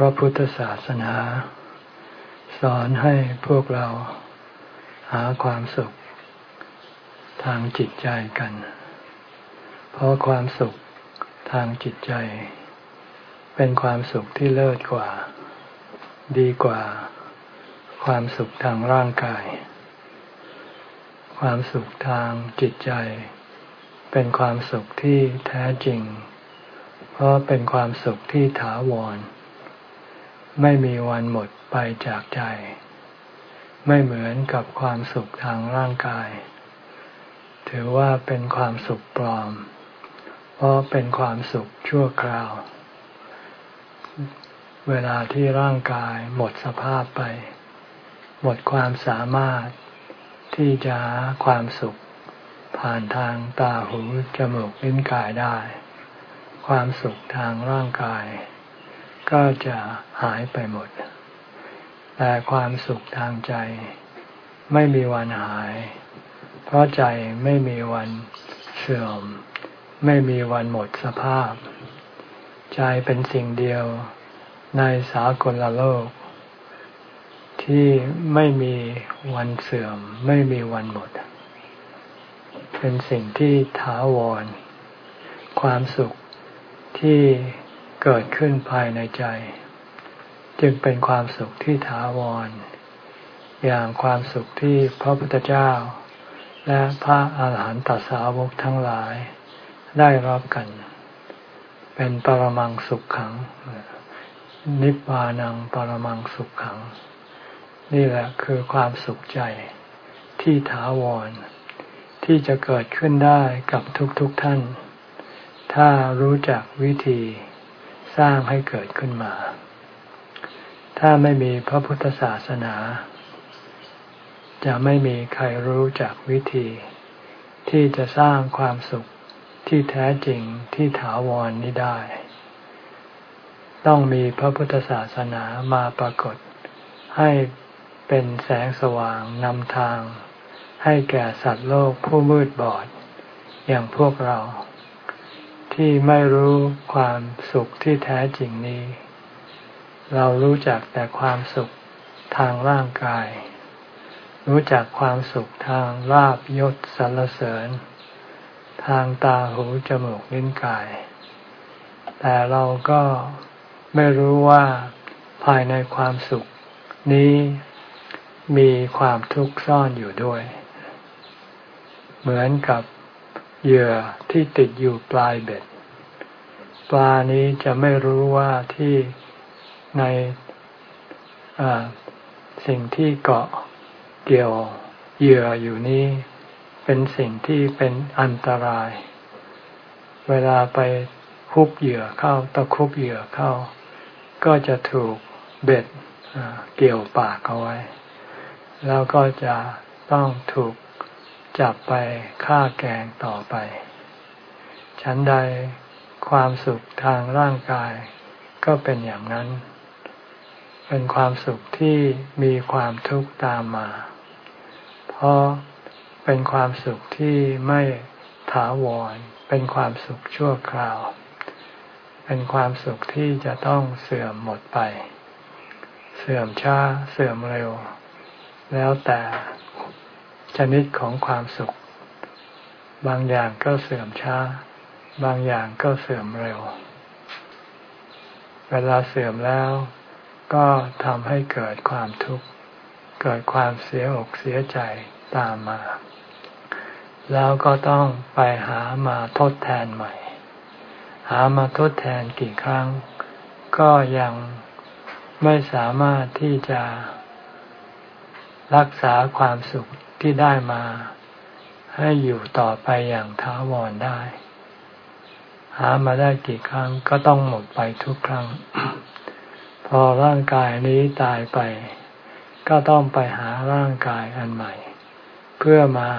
พระพุทธศาสนา สอนให้พวกเราหาความสุข ทางจิตใจกัน เพราะความสุขทางจิตใจ เป็นความสุขที่เลิศกว่า ดีกว่า ความสุขทางร่างกาย ความสุขทางจิตใจ เป็นความสุขที่แท้จริง เพราะเป็นความสุขที่ถาวร ไม่มีวันหมดไปจากใจ ไม่เหมือนกับความสุขทางร่างกาย ถือว่าเป็นความสุขปลอม เพราะเป็นความสุขชั่วคราว เวลาที่ร่างกายหมดสภาพไป หมดความสามารถที่จะหาความสุข ผ่านทางตาหูจมูกลิ้นกายได้ ความสุขทางร่างกาย ก็จะหายไปหมด แต่ความสุขทางใจไม่มีวันหาย เพราะใจไม่มีวันเสื่อม ไม่มีวันหมดสภาพ ใจเป็นสิ่งเดียวในสากลโลก ที่ไม่มีวันเสื่อม ไม่มีวันหมด เป็นสิ่งที่ถาวร ความสุขที่ เกิดขึ้นภายในใจ จึงเป็นความสุขที่ถาวร อย่างความสุขที่พระพุทธเจ้า และพระอาหารหันตสาวกทั้งหลายได้รับกัน เป็นปรมังสุขขัง นิพพานังปรมังสุขขัง นี่แหละคือความสุขใจที่ถาวร ที่จะเกิดขึ้นได้กับทุกๆทท่าน ถ้ารู้จักวิธี สร้างให้เกิดขึ้นมา ถ้าไม่มีพระพุทธศาสนา จะไม่มีใครรู้จักวิธี ที่จะสร้างความสุขที่แท้จริงที่ถาวรนนี้ได้ ต้องมีพระพุทธศาสนามาปรากฏ ให้เป็นแสงสว่างนำทาง ให้แก่สัตว์โลกผู้มืดบอด อย่างพวกเรา ที่ไม่รู้ความสุขที่แท้จริงนี้ เรารู้จักแต่ความสุขทางร่างกาย รู้จักความสุขทางลาบยศสรรเสริญ ทางตาหูจมูกลิ้นกาย แต่เราก็ไม่รู้ว่าภายในความสุขนี้มีความทุกข์ซ่อนอยู่ด้วย เหมือนกับเหยื่อที่ติดอยู่ปลายเบ็ด ปลานี้จะไม่รู้ว่าที่ในสิ่งที่เกาะเกี่ยวเหยื่ออยู่นี้ เป็นสิ่งที่เป็นอันตราย เวลาไปคุบเหยื่อเข้าตะคุบเหยื่อเข้า ก็จะถูกเบ็ดเกี่ยวปากเอาไว้ แล้วก็จะต้องถูกจับไปฆ่าแกงต่อไปฉันใด ความสุขทางร่างกาย ก็เป็นอย่างนั้น เป็นความสุขที่มีความทุกข์ตามมา เพราะเป็นความสุขที่ไม่ถาวร เป็นความสุขชั่วคราว เป็นความสุขที่จะต้องเสื่อมหมดไป เสื่อมช้า เสื่อมเร็ว แล้วแต่ชนิดของความสุข บางอย่างก็เสื่อมช้า บางอย่างก็เสื่อมเร็ว เวลาเสื่อมแล้วก็ทำให้เกิดความทุกข์ เกิดความเสียอกเสียใจตามมา แล้วก็ต้องไปหามาทดแทนใหม่ หามาทดแทนกี่ครั้ง ก็ยังไม่สามารถที่จะรักษาความสุขที่ได้มา ให้อยู่ต่อไปอย่างท้าวรได้ หามาได้กี่ครั้งก็ต้องหมดไปทุกครั้ง พอร่างกายนี้ตายไป ก็ต้องไปหาร่างกายอันใหม่ เพื่อมา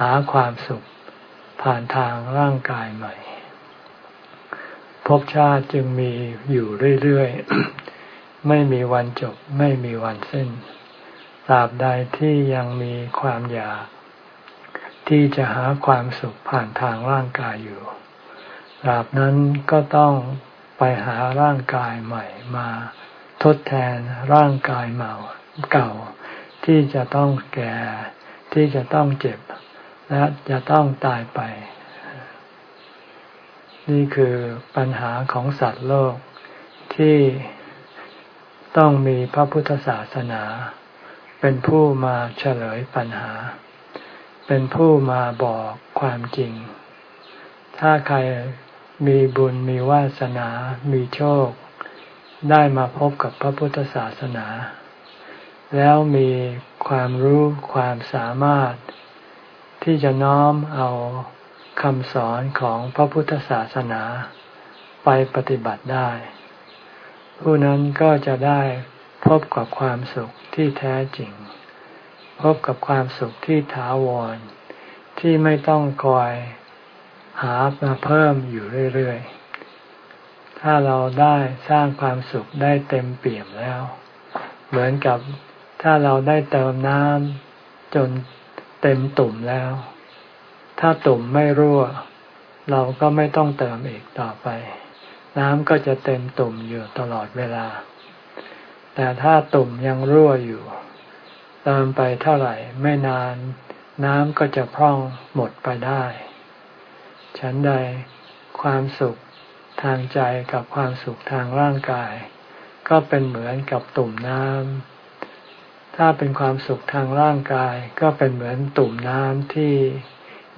หาความสุขผ่านทางร่างกายใหม่ภพชาติจึงมีอยู่เรื่อยๆ ไม่มีวันจบไม่มีวันสิ้นตราบใดที่ยังมีความอยากที่จะหาความสุขผ่านทางร่างกายอยู่ ตราบนั้นก็ต้องไปไปหาร่างกายใหม่มาทดแทนร่างกายเมาเก่า ที่จะต้องแก่ที่จะต้องเจ็บ และจะต้องตายไป นี่คือปัญหาของสัตว์โลกที่ต้องมีพระพุทธศาสนา เป็นผู้มาเฉลยปัญหา เป็นผู้มาบอกความจริง ถ้าใคร มีบุญมีวาสนา มีโชค ได้มาพบกับพระพุทธศาสนา แล้วมีความรู้ความสามารถ ที่จะน้อมเอาคำสอนของพระพุทธศาสนาไปปฏิบัติได้ ผู้นั้นก็จะได้พบกับความสุขที่แท้จริง พบกับความสุขที่ถาวร ที่ไม่ต้องคอย หามาเพิ่มอยู่เรื่อยๆ ถ้าเราได้สร้างความสุขได้เต็มเปี่ยมแล้ว เหมือนกับถ้าเราได้เติมน้ำจนเต็มตุ่มแล้ว ถ้าตุ่มไม่รั่ว เราก็ไม่ต้องเติมอีกต่อไป น้ำก็จะเต็มตุ่มอยู่ตลอดเวลา แต่ถ้าตุ่มยังรั่วอยู่ เติมไปเท่าไหร่ไม่นาน น้ำก็จะพร่องหมดไปได้ ฉันใดความสุขทางใจกับความสุขทางร่างกาย ก็เป็นเหมือนกับตุ่มน้ำถ้าเป็นความสุขทางร่างกาย ก็เป็นเหมือนตุ่มน้ำที่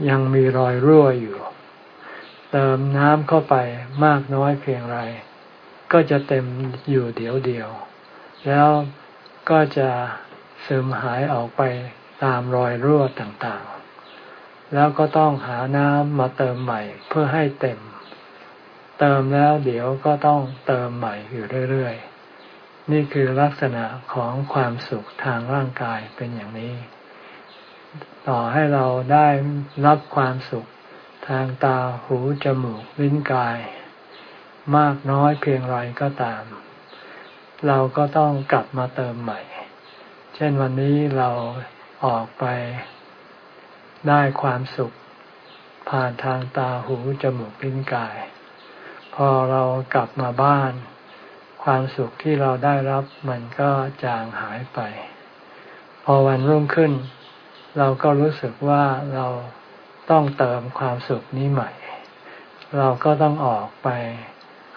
ยังมีรอยรั่วอยู่ เติมน้ำเข้าไปมากน้อยเพียงไร ก็จะเต็มอยู่เดียวเดียว แล้วก็จะซึมหายออกไปตามรอยรั่วต่าง แล้วก็ต้องหาน้ำมาเติมใหม่เพื่อให้เต็ม เติมแล้วเดี๋ยวก็ต้องเติมใหม่อยู่เรื่อยๆ นี่คือลักษณะของความสุขทางร่างกายเป็นอย่างนี้ ต่อให้เราได้รับความสุขทางตาหูจมูกลิ้นกาย มากน้อยเพียงไรก็ตาม เราก็ต้องกลับมาเติมใหม่ เช่นวันนี้เราออกไป ได้ความสุข ผ่านทางตาหูจมูกลิ้นกาย พอเรากลับมาบ้าน ความสุขที่เราได้รับมันก็จางหายไป พอวันรุ่งขึ้น เราก็รู้สึกว่าเราต้องเติมความสุขนี้ใหม่ เราก็ต้องออกไป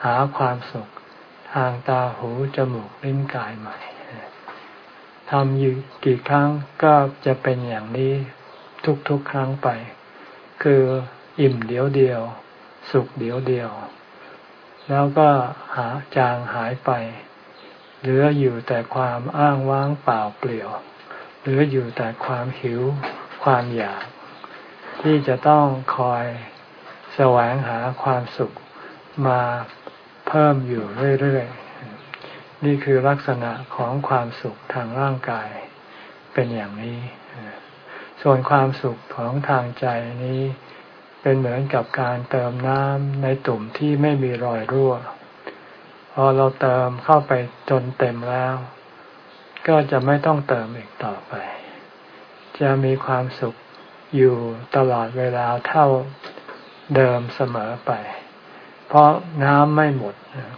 หาความสุขทางตาหูจมูกลิ้นกายใหม่ทำอยู่กี่ครั้งก็จะเป็นอย่างนี้ ทุกๆครั้งไป คืออิ่มเดียวเดียว สุขเดียวเดียว แล้วก็หาจางหายไป เหลืออยู่แต่ความอ้างว้างเปล่าเปลี่ยว เหลืออยู่แต่ความหิว ความอยาก ที่จะต้องคอยแสวงหาความสุขมาเพิ่มอยู่เรื่อยๆ นี่คือลักษณะของความสุขทางร่างกายเป็นอย่างนี้ ส่วนความสุขของทางใจนี้ เป็นเหมือนกับการเติมน้ำในตุ่มที่ไม่มีรอยรั่ว พอเราเติมเข้าไปจนเต็มแล้ว ก็จะไม่ต้องเติมอีกต่อไป จะมีความสุขอยู่ตลอดเวลาเท่าเดิมเสมอไป เพราะน้ำไม่หมด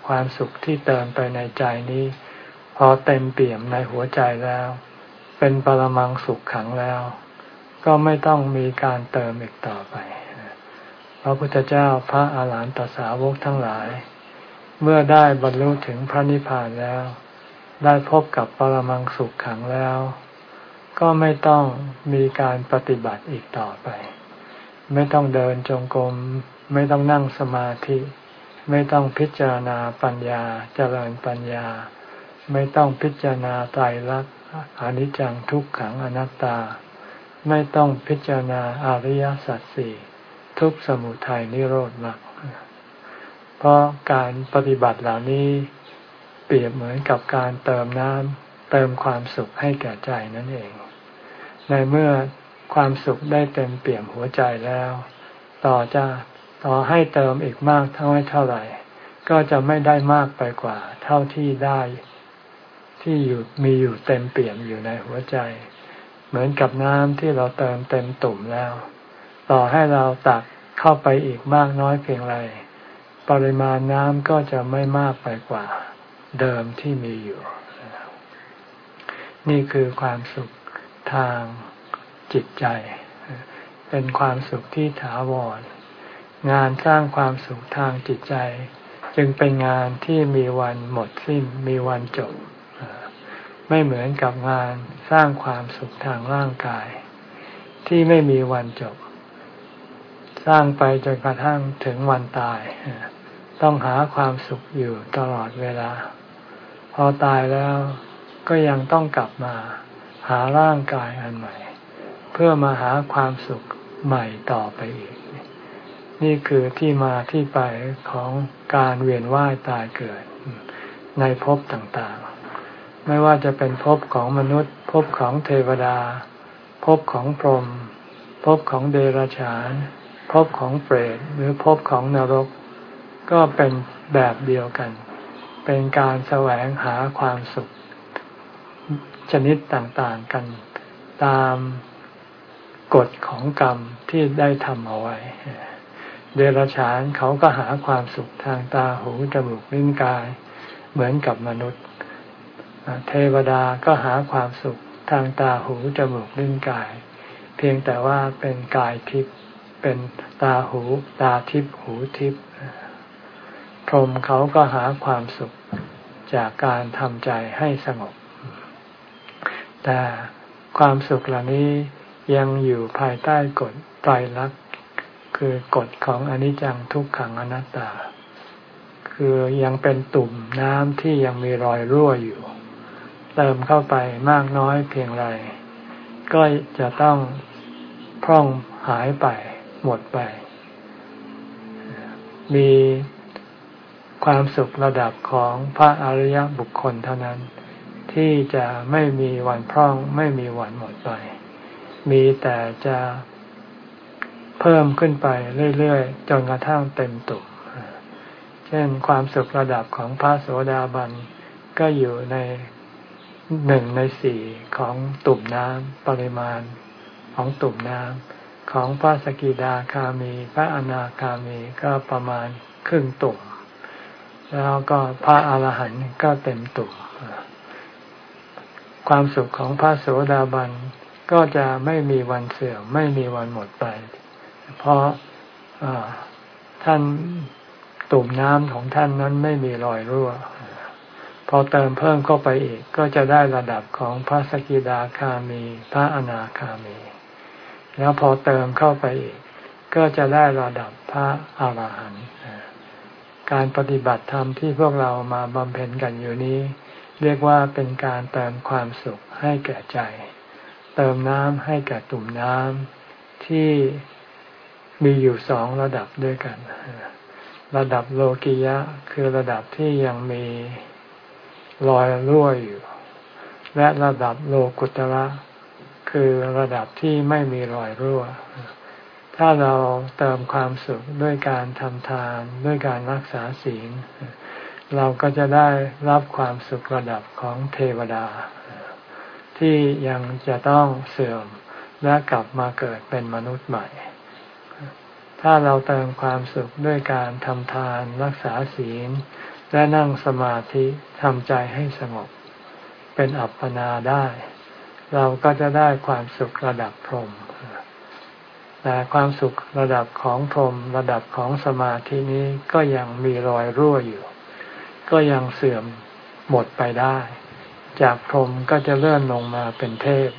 ความสุขที่เติมไปในใจนี้ พอเต็มเปี่ยมในหัวใจแล้ว เป็นปรมังสุขขังแล้ว ก็ไม่ต้องมีการเติมอีกต่อไป พระพุทธเจ้าพระอาหารหันตสาวกทั้งหลาย เมื่อได้บรรลุถึงพระนิพพานแล้ว ได้พบกับปรมังสุขขังแล้ว ก็ไม่ต้องมีการปฏิบัติอีกต่อไป ไม่ต้องเดินจงกรม ไม่ต้องนั่งสมาธิ ไม่ต้องพิจารณาปัญญาเจริญปัญญา ไม่ต้องพิจารณาไตรลักษณ์อนิจจังทุกขังอนัตตา ไม่ต้องพิจารณาอริยสัจสี่ทุกสมุทัยนิโรธมรรคเพราะการปฏิบัติเหล่านี้เปรียบเหมือนกับการเติมน้ำเติมความสุขให้แก่ใจนั่นเอง ในเมื่อความสุขได้เต็มเปี่ยมหัวใจแล้ว ต่อจะต่อให้เติมอีกมากเท่าไหร่เท่าไหร่ ก็จะไม่ได้มากไปกว่า เท่าที่ได้ ที่อยู่มีอยู่เต็มเปี่ยมอยู่ในหัวใจ เหมือนกับน้ำที่เราเติมเต็มตุ่มแล้ว ต่อให้เราตักเข้าไปอีกมากน้อยเพียงไร ปริมาณน้ำก็จะไม่มากไปกว่าเดิมที่มีอยู่ นี่คือความสุขทางจิตใจ เป็นความสุขที่ถาวร งานสร้างความสุขทางจิตใจ จึงเป็นงานที่มีวันหมดสิ้นมีวันจบ ไม่เหมือนกับงานสร้างความสุขทางร่างกาย ที่ไม่มีวันจบ สร้างไปจนกระทั่งถึงวันตาย ต้องหาความสุขอยู่ตลอดเวลา พอตายแล้วก็ยังต้องกลับมาหาร่างกายอันใหม่ เพื่อมาหาความสุขใหม่ต่อไปอีก นี่คือที่มาที่ไปของการเวียนว่ายตายเกิดในภพต่างๆ ไม่ว่าจะเป็นภพของมนุษย์ภพของเทวดาภพของพรหมภพของเดรัจฉานภพของเปรตหรือภพของนรก ก็เป็นแบบเดียวกัน เป็นการแสวงหาความสุข ชนิดต่างๆกัน ตามกฎของกรรมที่ได้ทำเอาไว้ เดรัจฉานเขาก็หาความสุขทางตาหูจมูกลิ้นกาย เหมือนกับมนุษย์ เทวดาก็หาความสุขทางตาหูจมูกลิ้นกาย เพียงแต่ว่าเป็นกายทิพย์เป็นตาหูตาทิพย์หูทิพย์พรหมเขาก็หาความสุขจากการทำใจให้สงบ แต่ความสุขเหล่านี้ยังอยู่ภายใต้กฎไตรลักษณ์คือกฎของอนิจจังทุกขังอนัตตา คือยังเป็นตุ่มน้ำที่ยังมีรอยรั่วอยู่ เติมเข้าไปมากน้อยเพียงไร ก็จะต้องพร่องหายไปหมดไป มีความสุขระดับของพระอริยบุคคลเท่านั้น ที่จะไม่มีวันพร่องไม่มีวันหมดไป มีแต่จะเพิ่มขึ้นไปเรื่อยๆ จนกระทั่งเต็มตุ่มเช่นความสุขระดับของพระโสดาบันก็อยู่ใน หนึ่งในสี่ของตุ่มน้ำปริมาณของตุ่มน้ำของพระสกิดาคามี พระอนาคามีก็ประมาณครึ่งตุ่ม แล้วก็พระอาหารหันต์ก็เต็มตุ่มความสุขของพระโสดาบันก็จะไม่มีวันเสื่อมไม่มีวันหมดไป เพราะท่านตุ่มน้ำของท่านนั้นไม่มีรอยรั่ว พอเติมเพิ่มเข้าไปอีกก็จะได้ระดับของพระสกิดาคามี พระอนาคามี แล้วพอเติมเข้าไปอีก ก็จะได้ระดับพระอาหารหันต์การปฏิบัติธรรมที่พวกเรามาบำเพ็ญกันอยู่นี้ เรียกว่าเป็นการเติมความสุขให้แก่ใจ เติมน้ำให้แก่ตุ่มน้ำที่มีอยู่สองระดับด้วยกัน ระดับโลกิยะคือระดับที่ยังมี รอยรั่วอยู่ และระดับโลกุตระคือระดับที่ไม่มีรอยรั่ว ถ้าเราเติมความสุขด้วยการทำทานด้วยการรักษาศีล เราก็จะได้รับความสุขระดับของเทวดา ที่ยังจะต้องเสื่อมและกลับมาเกิดเป็นมนุษย์ใหม่ ถ้าเราเติมความสุขด้วยการทำทานรักษาศีล และนั่งสมาธิทำใจให้สงบ เป็นอัปปนาได้ เราก็จะได้ความสุขระดับพรหมแต่ความสุขระดับของพรหมระดับของสมาธินี้ก็ยังมีรอยรั่วอยู่ ก็ยังเสื่อมหมดไปได้ จากพรหมก็จะเลื่อนลงมาเป็นเทพ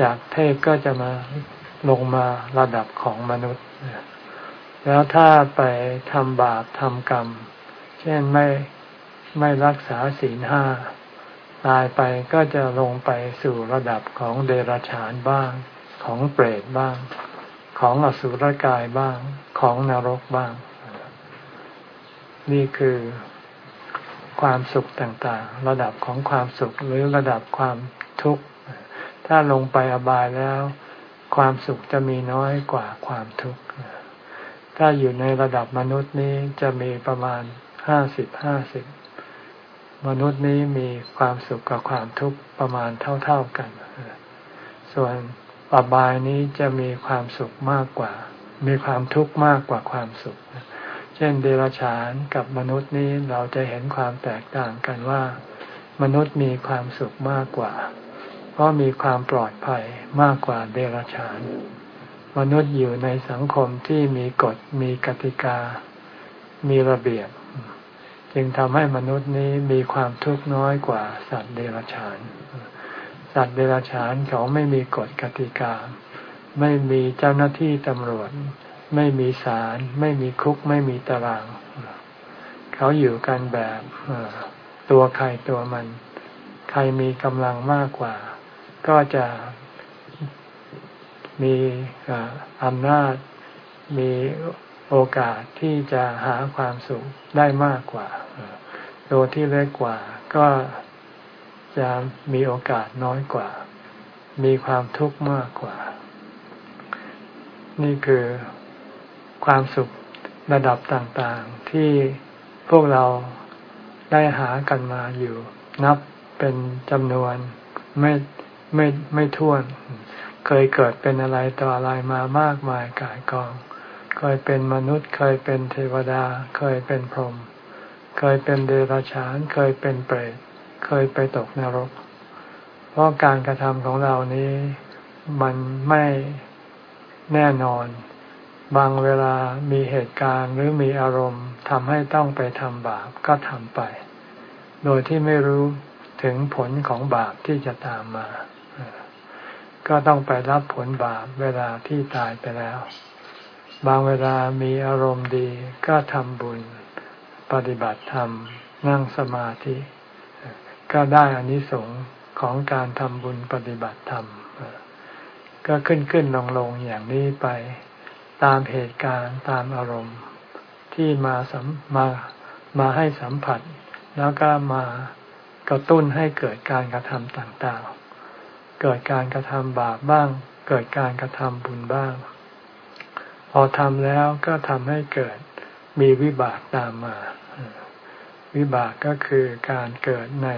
จากเทพก็จะมาลงมาระดับของมนุษย์ แล้วถ้าไปทำบาปทำกรรม ช่นไม่ไม่รักษาศีลห้าตายไปก็จะลงไปสู่ระดับของเดรัจฉานบ้าง ของเปรตบ้าง ของอสุรกายบ้าง ของนรกบ้าง นี่คือความสุขต่างๆ ระดับของความสุขหรือระดับความทุกข์ ถ้าลงไปอบายแล้ว ความสุขจะมีน้อยกว่าความทุกข์ ถ้าอยู่ในระดับมนุษย์นี้จะมีประมาณ ห้าสิบห้าสิบมนุษย์นี้มีความสุขกับความทุกข์ประมาณเท่าๆกัน ส่วนอบายนี้จะมีความสุขมากกว่า มีความทุกข์มากกว่าความสุข เช่นเดรัจฉานกับมนุษย์นี้เราจะเห็นความแตกต่างกันว่า มนุษย์มีความสุขมากกว่า เพราะมีความปลอดภัยมากกว่าเดรัจฉาน มนุษย์อยู่ในสังคมที่มีกฎมีกติกา มีระเบียบ จึงทำให้มนุษย์นี้มีความทุกข์น้อยกว่าสัตว์เดรัจฉาน สัตว์เดรัจฉานเขาไม่มีกฎกติกา ไม่มีเจ้าหน้าที่ตำรวจ ไม่มีศาลไม่มีคุกไม่มีตาราง เขาอยู่กันแบบตัวใครตัวมัน ใครมีกำลังมากกว่า ก็จะมีอำนาจมี โอกาสที่จะหาความสุขได้มากกว่า ตัวที่เล็กกว่าก็จะมีโอกาสน้อยกว่า มีความทุกข์มากกว่า นี่คือความสุขระดับต่างๆ ที่พวกเราได้หากันมาอยู่ นับเป็นจำนวนไม่ไม่ไม่ท้วน เคยเกิดเป็นอะไรต่ออะไรมามากมายกายกอง เคยเป็นมนุษย์เคยเป็นเทวดา เคยเป็นพรหมเคยเป็นเดรัจฉาน เคยเป็นเปรตเคยไปตกนรก เพราะการกระทำของเรานี้มันไม่แน่นอน บางเวลามีเหตุการณ์หรือมีอารมณ์ทำให้ต้องไปทำบาปก็ทำไป โดยที่ไม่รู้ถึงผลของบาปที่จะตามมา ก็ต้องไปรับผลบาปเวลาที่ตายไปแล้ว บางเวลามีอารมณ์ดีก็ทำบุญ ปฏิบัติธรรม นั่งสมาธิ ก็ได้อานิสงส์ของการทำบุญปฏิบัติธรรม ก็ขึ้นขึ้นลงลงอย่างนี้ไปตามเหตุการณ์ตามอารมณ์ที่มาสัมมามาให้สัมผัส แล้วก็มากระตุ้นให้เกิดการกระทำต่างๆ เกิดการกระทำบาปบ้าง เกิดการกระทำบุญบ้าง อทำแล้วก็ทำให้เกิดมีวิบากตามมา วิบากก็คือการเกิดใน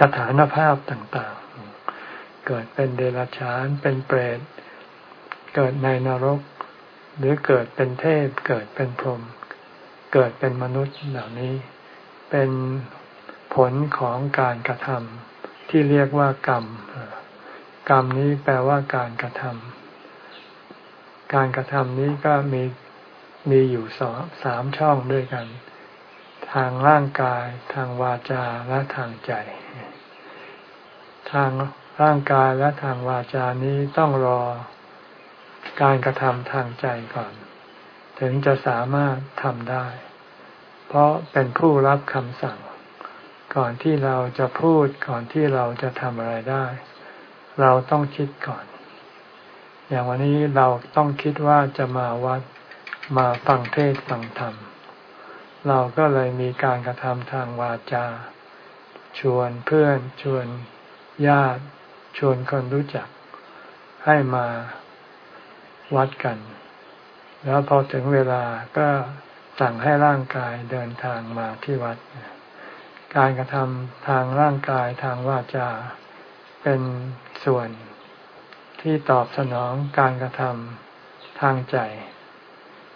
สถานภาพต่างๆ เกิดเป็นเดรัจฉาน เป็นเปรต เกิดในนรก หรือเกิดเป็นเทพ เกิดเป็นพรหม เกิดเป็นมนุษย์เหล่านี้ เป็นผลของการกระทำที่เรียกว่ากรรม กรรมนี้แปลว่าการกระทำ การกระทำนี้ก็มีมีอยู่สองสามช่องด้วยกัน ทางร่างกายทางวาจาและทางใจ ทางร่างกายและทางวาจานี้ต้องรอการกระทำทางใจก่อน ถึงจะสามารถทำได้ เพราะเป็นผู้รับคำสั่ง ก่อนที่เราจะพูดก่อนที่เราจะทำอะไรได้ เราต้องคิดก่อน อย่างวันนี้เราต้องคิดว่าจะมาวัดมาฟังเทศฟังธรรม เราก็เลยมีการกระทำทางวาจา ชวนเพื่อนชวนญาติ ชวนคนรู้จัก ให้มาวัดกัน แล้วพอถึงเวลาก็สั่งให้ร่างกายเดินทางมาที่วัด การกระทำทางร่างกายทางวาจา เป็นส่วน ที่ตอบสนองการกระทำทางใจ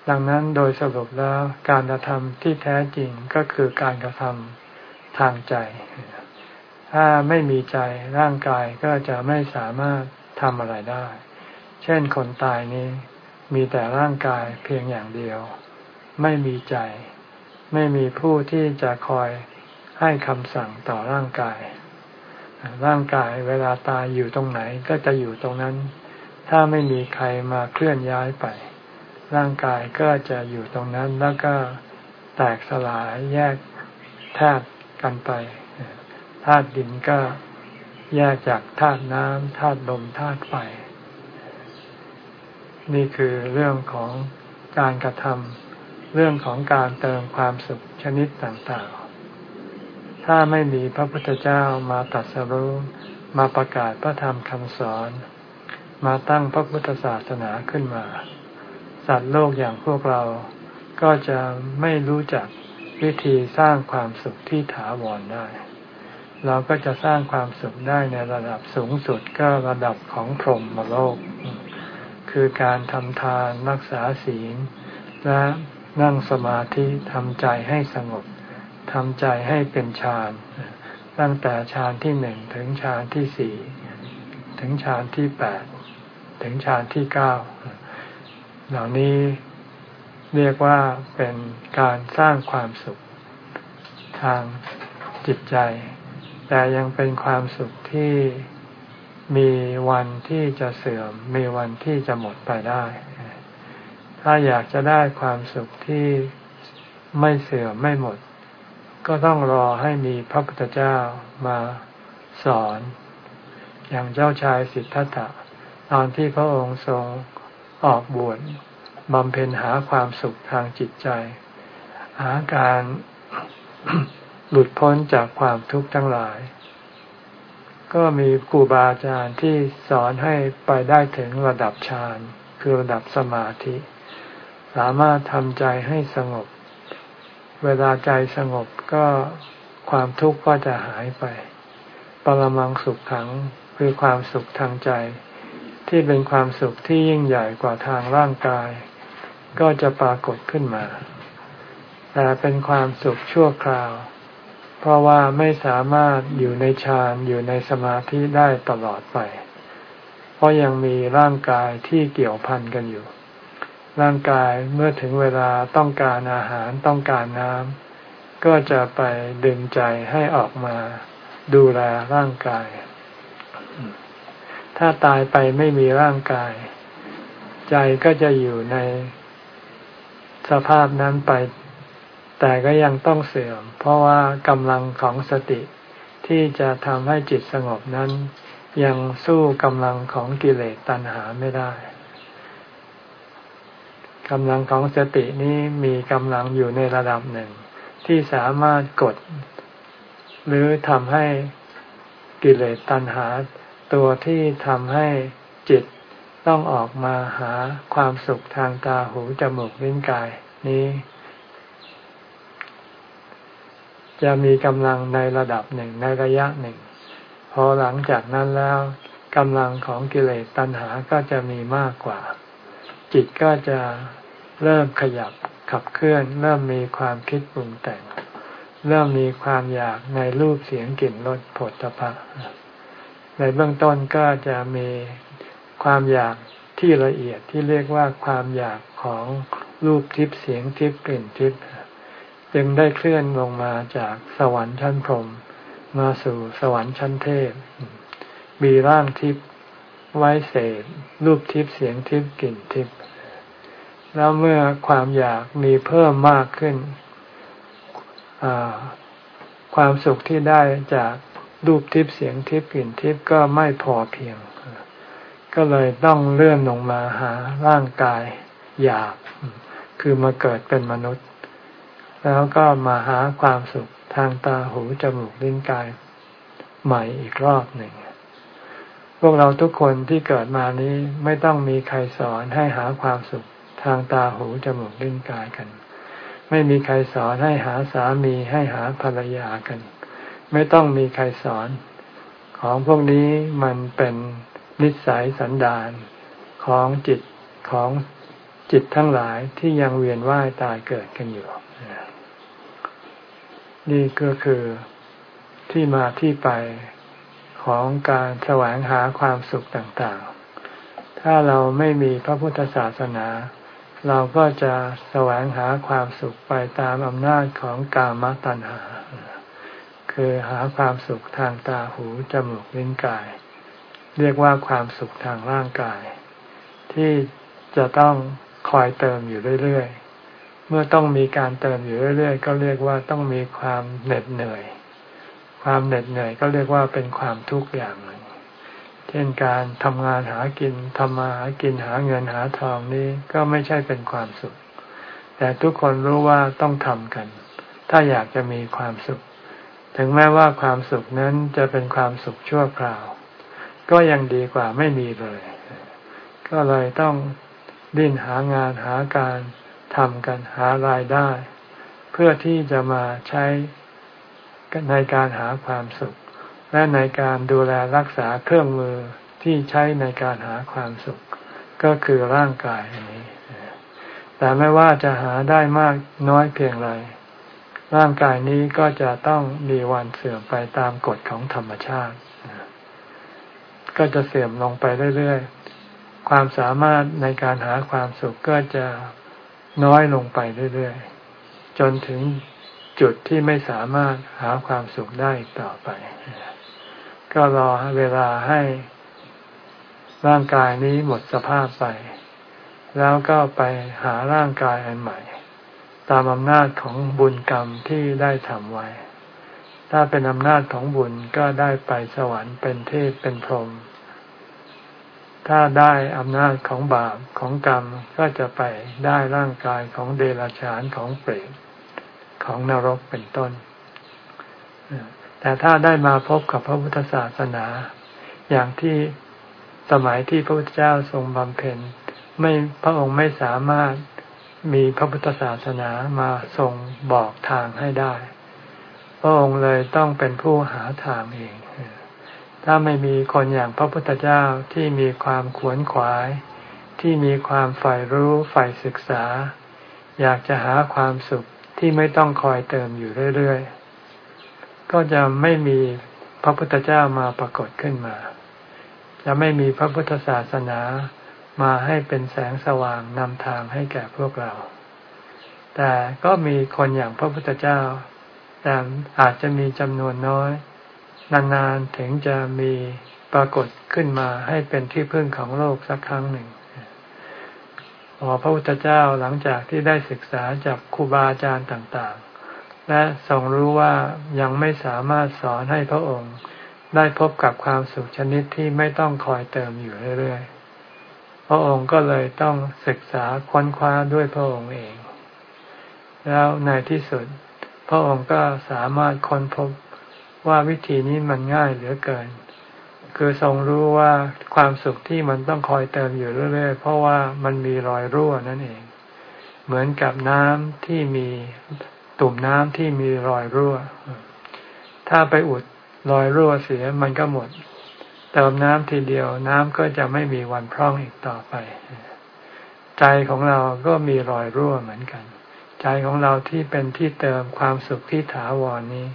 ดังนั้นโดยสรุปแล้วการกระทำที่แท้จริงก็คือการกระทำทางใจ ถ้าไม่มีใจร่างกายก็จะไม่สามารถทำอะไรได้ เช่นคนตายนี้มีแต่ร่างกายเพียงอย่างเดียว ไม่มีใจ ไม่มีผู้ที่จะคอยให้คำสั่งต่อร่างกาย ร่างกายเวลาตายอยู่ตรงไหนก็จะอยู่ตรงนั้น ถ้าไม่มีใครมาเคลื่อนย้ายไป ร่างกายก็จะอยู่ตรงนั้นแล้วก็แตกสลายแยกธาตุกันไปธาตุดินก็แยกจากธาตุน้ำธาตุลมธาตุไฟนี่คือเรื่องของการกระทำเรื่องของการเติมความสุขชนิดต่างๆ ถ้าไม่มีพระพุทธเจ้ามาตัดสรู้มาประกาศพระธรรมคำสอน มาตั้งพระพุทธศาสนาขึ้นมา สัตว์โลกอย่างพวกเราก็จะไม่รู้จักวิธีสร้างความสุขที่ถาวรได้ เราก็จะสร้างความสุขได้ในระดับสูงสุดก็ระดับของพรหมโลก คือการทำทานรักษาศีล และนั่งสมาธิทำใจให้สงบ ทำใจให้เป็นฌาน ตั้งแต่ฌานที่หนึ่งถึงฌานที่สี่ถึงฌานที่แปดถึงฌานที่เก้าเหล่านี้เรียกว่าเป็นการสร้างความสุขทางจิตใจ แต่ยังเป็นความสุขที่มีวันที่จะเสื่อม มีวันที่จะหมดไปได้ ถ้าอยากจะได้ความสุขที่ไม่เสื่อมไม่หมด ก็ต้องรอให้มีพระพุทธเจ้ามาสอน อย่างเจ้าชายสิทธัตถะตอนที่พระองค์ทรงออกบวชบำเพ็ญหาความสุขทางจิตใจ หาการหลุดพ้นจากความทุกข์ทั้งหลาย ก็มีครูบาอาจารย์ที่สอนให้ไปได้ถึงระดับฌานคือระดับสมาธิ สามารถทำใจให้สงบ เวลาใจสงบก็ความทุกข์ก็จะหายไป ปรมังสุขขังคือความสุขทางใจ ที่เป็นความสุขที่ยิ่งใหญ่กว่าทางร่างกาย ก็จะปรากฏขึ้นมา แต่เป็นความสุขชั่วคราว เพราะว่าไม่สามารถอยู่ในฌานอยู่ในสมาธิได้ตลอดไป เพราะยังมีร่างกายที่เกี่ยวพันกันอยู่ ร่างกายเมื่อถึงเวลาต้องการอาหารต้องการน้ำก็จะไปดึงใจให้ออกมาดูแลร่างกาย ถ้าตายไปไม่มีร่างกาย ใจก็จะอยู่ในสภาพนั้นไป แต่ก็ยังต้องเสื่อม เพราะว่ากำลังของสติที่จะทำให้จิตสงบนั้น ยังสู้กำลังของกิเลสตัณหาไม่ได้ กำลังของสตินี้มีกำลังอยู่ในระดับหนึ่ง ที่สามารถกด หรือทำให้กิเลสตัณหา ตัวที่ทำให้จิตต้องออกมาหาความสุขทางตาหูจมูกลิ้นกายนี้ จะมีกำลังในระดับหนึ่งในระยะหนึ่ง พอหลังจากนั้นแล้วกำลังของกิเลสตัณหาก็จะมีมากกว่า จิตก็จะเริ่มขยับขับเคลื่อน เริ่มมีความคิดปรุงแต่ง เริ่มมีความอยากในรูปเสียงกลิ่นรสผลตภะในเบื้องต้นก็จะมีความอยากที่ละเอียดที่เรียกว่าความอยากของรูปทิพย์เสียงทิพย์กลิ่นทิพย์จึงได้เคลื่อนลงมาจากสวรรค์ชั้นพรหมมาสู่สวรรค์ชั้นเทพ มีร่างทิพย์ ไว้เสพรูปทิพย์เสียงทิพย์กลิ่นทิพย์แล้วเมื่อความอยากมีเพิ่มมากขึ้น ความสุขที่ได้จากรูปทิพย์เสียงทิพย์กลิ่นทิพย์ก็ไม่พอเพียง ก็เลยต้องเลื่อนลงมาหาร่างกายอยาก คือมาเกิดเป็นมนุษย์ แล้วก็มาหาความสุขทางตาหูจมูกลิ้นกายใหม่อีกรอบหนึ่ง พวกเราทุกคนที่เกิดมานี้ไม่ต้องมีใครสอนให้หาความสุขทางตาหูจมูกลิ้นกายกัน ไม่มีใครสอนให้หาสามีให้หาภรรยากัน ไม่ต้องมีใครสอน ของพวกนี้มันเป็นนิสัยสันดานของจิตของจิตทั้งหลายที่ยังเวียนว่ายตายเกิดกันอยู่ นี่ก็คือที่มาที่ไป ของการแสวงหาความสุขต่างๆ ถ้าเราไม่มีพระพุทธศาสนา เราก็จะแสวงหาความสุขไปตามอำนาจของกามตัณหา คือหาความสุขทางตาหูจมูกลิ้นกาย เรียกว่าความสุขทางร่างกาย ที่จะต้องคอยเติมอยู่เรื่อยๆ เมื่อต้องมีการเติมอยู่เรื่อยๆ ก็เรียกว่าต้องมีความเหน็ดเหนื่อย ความเหน็ดเหนื่อยก็เรียกว่าเป็นความทุกข์อย่างหนึ่ง เช่นการทำงานหากินทำมาหากินหาเงินหาทองนี้ก็ไม่ใช่เป็นความสุข แต่ทุกคนรู้ว่าต้องทำกัน ถ้าอยากจะมีความสุข ถึงแม้ว่าความสุขนั้นจะเป็นความสุขชั่วคราว ก็ยังดีกว่าไม่มีเลย ก็เลยต้องดิ้นหางานหาการทำกันหารายได้ เพื่อที่จะมาใช้ ในการหาความสุข และในการดูแลรักษาเครื่องมือที่ใช้ในการหาความสุข ก็คือร่างกายนี้ แต่ไม่ว่าจะหาได้มากน้อยเพียงไรร่างกายนี้ก็จะต้องมีวันเสื่อมไปตามกฎของธรรมชาติ ก็จะเสื่อมลงไปเรื่อยๆ ความสามารถในการหาความสุขก็จะน้อยลงไปเรื่อยๆ จนถึง จุดที่ไม่สามารถหาความสุขได้ต่อไป ก็รอเวลาให้ร่างกายนี้หมดสภาพไป แล้วก็ไปหาร่างกายอันใหม่ ตามอำนาจของบุญกรรมที่ได้ทำไว้ ถ้าเป็นอำนาจของบุญก็ได้ไปสวรรค์เป็นเทพเป็นพรหมถ้าได้อำนาจของบาปของกรรมก็จะไปได้ร่างกายของเดรัจฉานของเปรต ของนรกเป็นต้น แต่ถ้าได้มาพบกับพระพุทธศาสนา อย่างที่สมัยที่พระพุทธเจ้าทรงบำเพ็ญไม่พระองค์ไม่สามารถมีพระพุทธศาสนามาทรงบอกทางให้ได้ พระองค์เลยต้องเป็นผู้หาทางเอง ถ้าไม่มีคนอย่างพระพุทธเจ้าที่มีความขวนขวาย ที่มีความใฝ่รู้ใฝ่ศึกษา อยากจะหาความสุข ที่ไม่ต้องคอยเติมอยู่เรื่อยๆ ก็จะไม่มีพระพุทธเจ้ามาปรากฏขึ้นมา จะไม่มีพระพุทธศาสนามาให้เป็นแสงสว่างนำทางให้แก่พวกเรา แต่ก็มีคนอย่างพระพุทธเจ้า แต่อาจจะมีจำนวนน้อย นานๆถึงจะมีปรากฏขึ้นมาให้เป็นที่พึ่งของโลกสักครั้งหนึ่ง พอพระพุทธเจ้าหลังจากที่ได้ศึกษาจากครูบาอาจารย์ต่างๆ และทรงรู้ว่ายังไม่สามารถสอนให้พระองค์ ได้พบกับความสุขชนิดที่ไม่ต้องคอยเติมอยู่เรื่อยๆ พระองค์ก็เลยต้องศึกษาค้นคว้าด้วยพระองค์เอง แล้วในที่สุด พระองค์ก็สามารถค้นพบว่าวิธีนี้มันง่ายเหลือเกิน คือทรงรู้ว่าความสุขที่มันต้องคอยเติมอยู่เรื่อยๆ เพราะว่ามันมีรอยรั่วนั่นเอง เหมือนกับน้ำที่มีตุ่มน้ำที่มีรอยรั่ว ถ้าไปอุดรอยรั่วเสียมันก็หมด เติมน้ำทีเดียวน้ำก็จะไม่มีวันพร่องอีกต่อไป ใจของเราก็มีรอยรั่วเหมือนกัน ใจของเราที่เป็นที่เติมความสุขที่ถาวรนนี้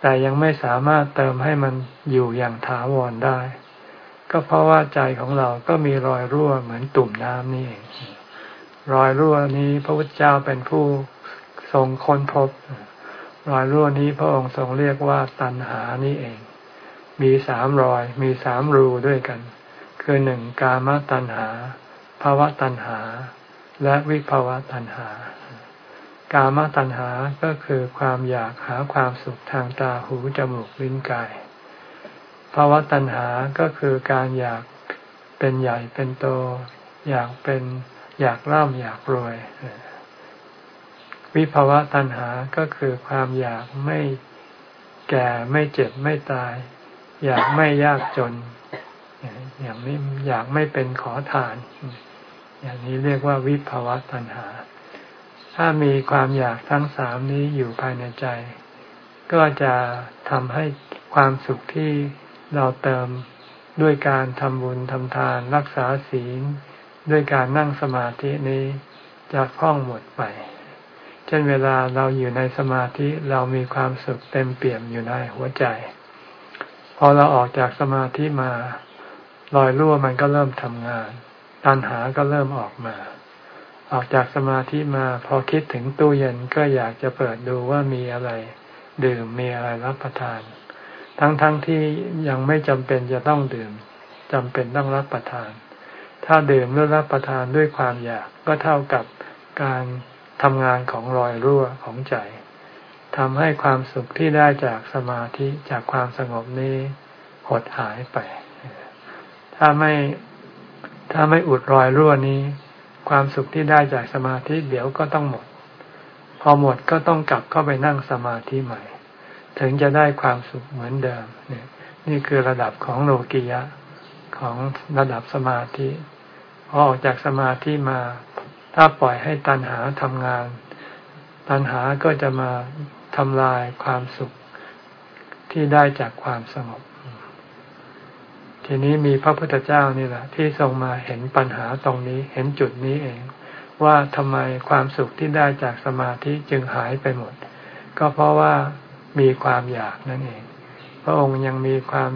แต่ยังไม่สามารถเติมให้มันอยู่อย่างถาวรได้ ก็เพราะว่าใจของเราก็มีรอยรั่วเหมือนตุ่มน้ำนี่เองรอยรั่วนี้พระพุทธเจ้าเป็นผู้ทรงค้นพบ รอยรั่วนี้พระองค์ทรงเรียกว่าตัณหานี่เอง มีสามรอยมีสามรูด้วยกัน คือหนึ่งกามตัณหาภาวะตัณหา และวิภาวะตัณหา กามตัณหาก็คือความอยากหาความสุขทางตาหูจมูกลิ้นกายภาวะตัณหาก็คือการอยากเป็นใหญ่เป็นโต อยากเป็นอยากร่ำอยากรวย วิภาวะตัณหาก็คือความอยากไม่แก่ไม่เจ็บไม่ตาย อยากไม่ยากจน อย่างนี้อยากไม่เป็นขอทาน อย่างนี้เรียกว่าวิภาวะตัณหา ถ้ามีความอยากทั้งสามนี้อยู่ภายในใจ ก็จะทำให้ความสุขที่เราเติมด้วยการทำบุญทำทานรักษาศีล ด้วยการนั่งสมาธินี้จะคล่องหมดไป เช่นเวลาเราอยู่ในสมาธิเรามีความสุขเต็มเปี่ยมอยู่ในหัวใจ พอเราออกจากสมาธิมา รอยรั่วมันก็เริ่มทำงาน ตัณหาก็เริ่มออกมา ออกจากสมาธิมาพอคิดถึงตู้เย็นก็อยากจะเปิดดูว่ามีอะไร ดื่มมีอะไรรับประทาน ทั้งๆทที่ยังไม่จำเป็นจะต้องดื่มจำเป็นต้องรับประทาน ถ้าดื่มหรือรับประทานด้วยความอยากก็เท่ากับการทำงานของรอยรั่วของใจทำให้ความสุขที่ได้จากสมาธิจากความสงบนี้หดหายไป ถ้าไม่ถ้าไม่อุดรอยรั่วนี้ ความสุขที่ได้จากสมาธิเดี๋ยวก็ต้องหมด พอหมดก็ต้องกลับเข้าไปนั่งสมาธิใหม่ ถึงจะได้ความสุขเหมือนเดิมเนี่ยนี่คือระดับของโลกิยะของระดับสมาธิพอออกจากสมาธิมา ถ้าปล่อยให้ตัณหาทำงาน ตัณหาก็จะมาทำลายความสุขที่ได้จากความสงบ ทีนี้มีพระพุทธเจ้านี่แหละ ที่ทรงมาเห็นปัญหาตรงนี้เห็นจุดนี้เอง ว่าทำไมความสุขที่ได้จากสมาธิจึงหายไปหมด ก็เพราะว่ามีความอยากนั่นเอง พระองค์ยังมีความ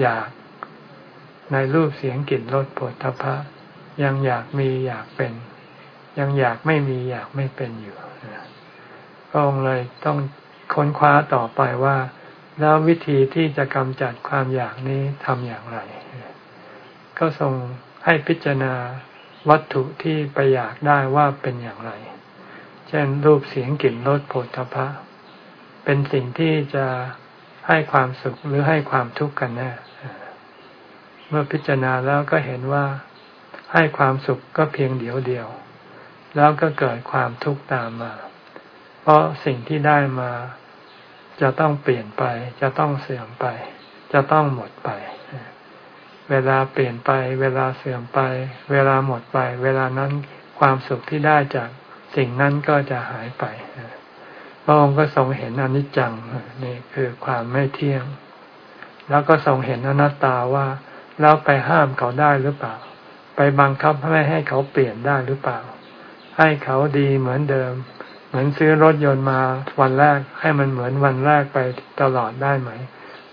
อยากในรูปเสียงกลิ่นรสผลทพะ ยังอยากมีอยากเป็น ยังอยากไม่มีอยากไม่เป็นอยู่พระองค์เลยต้องค้นคว้าต่อไปว่า แล้ววิธีที่จะกำจัดความอยากนี้ทำอย่างไร ก็ทรงให้พิจารณาวัตถุที่ไปอยากได้ว่าเป็นอย่างไร เช่นรูปเสียงกลิ่นรสผลทพะ เป็นสิ่งที่จะให้ความสุขหรือให้ความทุกข์กันแน่เมื่อพิจารณาแล้วก็เห็นว่าให้ความสุขก็เพียงเดียวเดียว แล้วก็เกิดความทุกข์ตามมา เพราะสิ่งที่ได้มา จะต้องเปลี่ยนไป จะต้องเสื่อมไป จะต้องหมดไป เวลาเปลี่ยนไป เวลาเสื่อมไป เวลาหมดไป เวลานั้นความสุขที่ได้จากสิ่งนั้นก็จะหายไปพระองค์ก็ทรงเห็นอนิจจังนี่คือความไม่เที่ยง แล้วก็ทรงเห็นอนัตตาว่าแล้วไปห้ามเขาได้หรือเปล่า ไปบังคับไม่ให้เขาเปลี่ยนได้หรือเปล่า ให้เขาดีเหมือนเดิม เหมือนซื้อรถยนต์มาวันแรกให้มันเหมือนวันแรกไปตลอดได้ไหม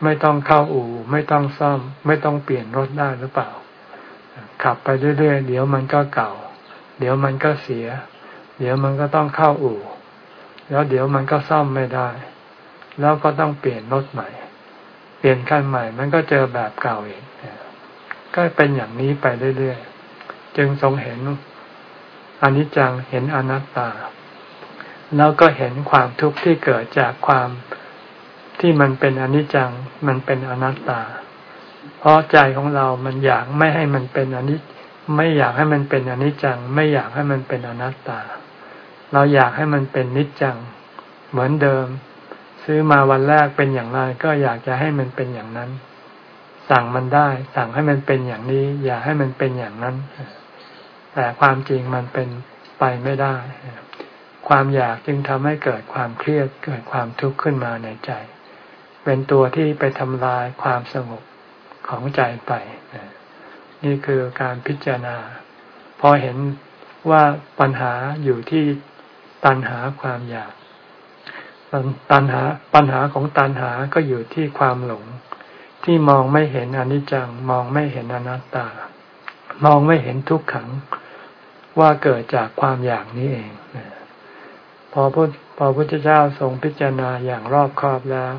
ไม่ต้องเข้าอู่ ไม่ต้องซ่อม ไม่ต้องเปลี่ยนรถได้หรือเปล่า ขับไปเรื่อยๆ เดี๋ยวมันก็เก่า เดี๋ยวมันก็เสีย เดี๋ยวมันก็ต้องเข้าอู่ แล้วเดี๋ยวมันก็ซ่อมไม่ได้ แล้วก็ต้องเปลี่ยนรถใหม่ เปลี่ยนคันใหม่ มันก็เจอแบบเก่าอีกก็เป็นอย่างนี้ไปเรื่อยๆ จึงทรงเห็นอนิจจังเห็นอนัตตา แล้วก็เห็นความทุกข์ที่เกิดจากความที่มันเป็นอนิจจัง มันเป็นอนัตตา เพราะใจของเรามันอยากไม่ให้มันเป็นอนิจไม่อยากให้มันเป็นอนิจจัง ไม่อยากให้มันเป็นอนัตตา เราอยากให้มันเป็นนิจจัง เหมือนเดิม ซื้อมาวันแรกเป็นอย่างไรก็อยากจะให้มันเป็นอย่างนั้น สั่งมันได้ สั่งให้มันเป็นอย่างนี้ อย่าให้มันเป็นอย่างนั้น แต่ความจริงมันเป็นไปไม่ได้ ความอยากจึงทำให้เกิดความเครียดเกิดความทุกข์ขึ้นมาในใจ เป็นตัวที่ไปทำลายความสงบของใจไป นี่คือการพิจารณา พอเห็นว่าปัญหาอยู่ที่ตัณหาความอยาก ตัณหาปัญหาของตัณหาก็อยู่ที่ความหลง ที่มองไม่เห็นอนิจจัง มองไม่เห็นอนัตตา มองไม่เห็นทุกขัง ว่าเกิดจากความอยากนี้เอง พอพระพอพุทธเจ้าทรงพิจารณาอย่างรอบคอบแล้ว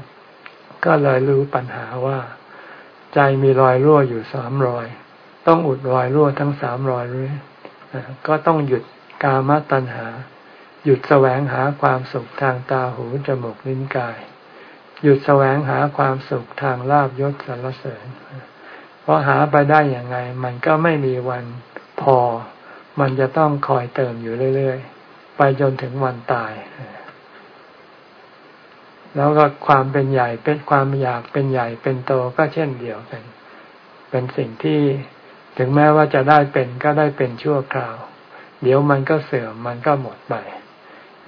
ก็เลยรู้ปัญหาว่า ใจมีรอยรั่วอยู่สามรอย ต้องอุดรอยรั่วทั้งสามรอยเลยก็ต้องหยุดกามตัณหา หยุดแสวงหาความสุขทางตาหูจมูกลิ้นกาย หยุดแสวงหาความสุขทางลาบยศสรรเสริญ เพราะหาไปได้อย่างไง มันก็ไม่มีวันพอ มันจะต้องคอยเติมอยู่เรื่อยๆ ไปจนถึงวันตาย แล้วก็ความเป็นใหญ่เป็นความอยากเป็นใหญ่เป็นโตก็เช่นเดียวกัน เป็นสิ่งที่ถึงแม้ว่าจะได้เป็นก็ได้เป็นชั่วคราว เดี๋ยวมันก็เสื่อมมันก็หมดไป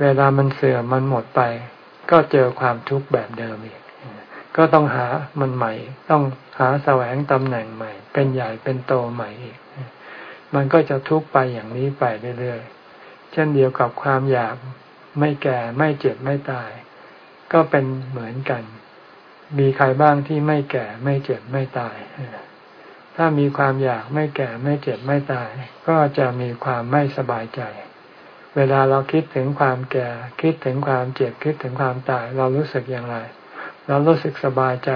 เวลามันเสื่อมมันหมดไป ก็เจอความทุกข์แบบเดิมอีกก็ต้องหามันใหม่ ต้องหาแสวงตำแหน่งใหม่ เป็นใหญ่เป็นโตใหม่อีก มันก็จะทุกข์ไปอย่างนี้ไปเรื่อยๆ เช่นเดียวกับความอยากไม่แก่ไม่เจ็บไม่ตาย ก็เป็นเหมือนกัน มีใครบ้างที่ไม่แก่ไม่เจ็บไม่ตาย ถ้ามีความอยากไม่แก่ไม่เจ็บไม่ตาย ก็จะมีความไม่สบายใจ เวลาเราคิดถึงความแก่ คิดถึงความเจ็บคิดถึงความตาย เรารู้สึกอย่างไร เรารู้สึกสบายใจ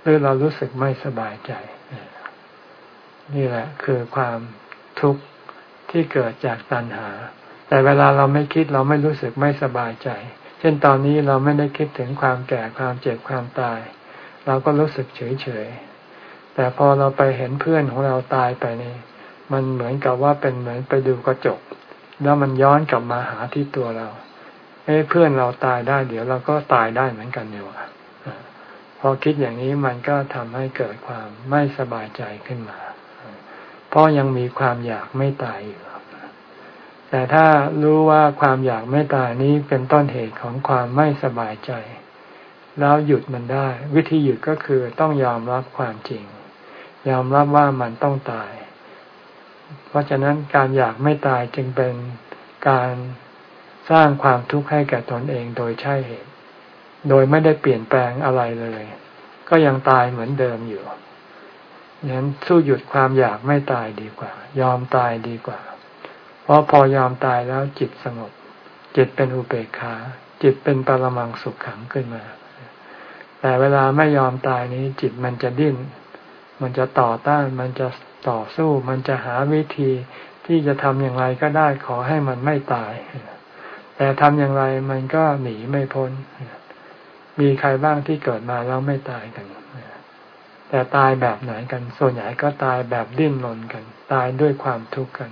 หรือเรารู้สึกไม่สบายใจ นี่แหละคือความทุกข์ ที่เกิดจากตัณหา แต่เวลาเราไม่คิดเราไม่รู้สึกไม่สบายใจ เช่นตอนนี้เราไม่ได้คิดถึงความแก่ความเจ็บความตาย เราก็รู้สึกเฉยเฉยแต่พอเราไปเห็นเพื่อนของเราตายไปนี่มันเหมือนกับว่าเป็นเหมือนไปดูกระจก แล้วมันย้อนกลับมาหาที่ตัวเราเอ้เพื่อนเราตายได้ เดี๋ยวเราก็ตายได้เหมือนกันเนี่ยวพอคิดอย่างนี้มันก็ทำให้เกิดความไม่สบายใจขึ้นมา เพราะยังมีความอยากไม่ตายอยู่ แต่ถ้ารู้ว่าความอยากไม่ตายนี้เป็นต้นเหตุของความไม่สบายใจ แล้วหยุดมันได้ วิธีหยุดก็คือต้องยอมรับความจริง ยอมรับว่ามันต้องตาย เพราะฉะนั้นการอยากไม่ตายจึงเป็นการสร้างความทุกข์ให้แก่ตนเองโดยใช่เหตุ โดยไม่ได้เปลี่ยนแปลงอะไรเลย ก็ยังตายเหมือนเดิมอยู่ งั้นสู้หยุดความอยากไม่ตายดีกว่า ยอมตายดีกว่า เพราะพอยอมตายแล้วจิตสงบ จิตเป็นอุเบกขา จิตเป็นปรมังสุขขังขึ้นมา แต่เวลาไม่ยอมตายนี้จิตมันจะดิ้น มันจะต่อต้าน มันจะต่อสู้ มันจะหาวิธีที่จะทำอย่างไรก็ได้ขอให้มันไม่ตาย แต่ทำอย่างไรมันก็หนีไม่พ้น มีใครบ้างที่เกิดมาแล้วไม่ตายกัน แต่ตายแบบไหนกัน ส่วนใหญ่ก็ตายแบบดิ้นรนกัน ตายด้วยความทุกข์กัน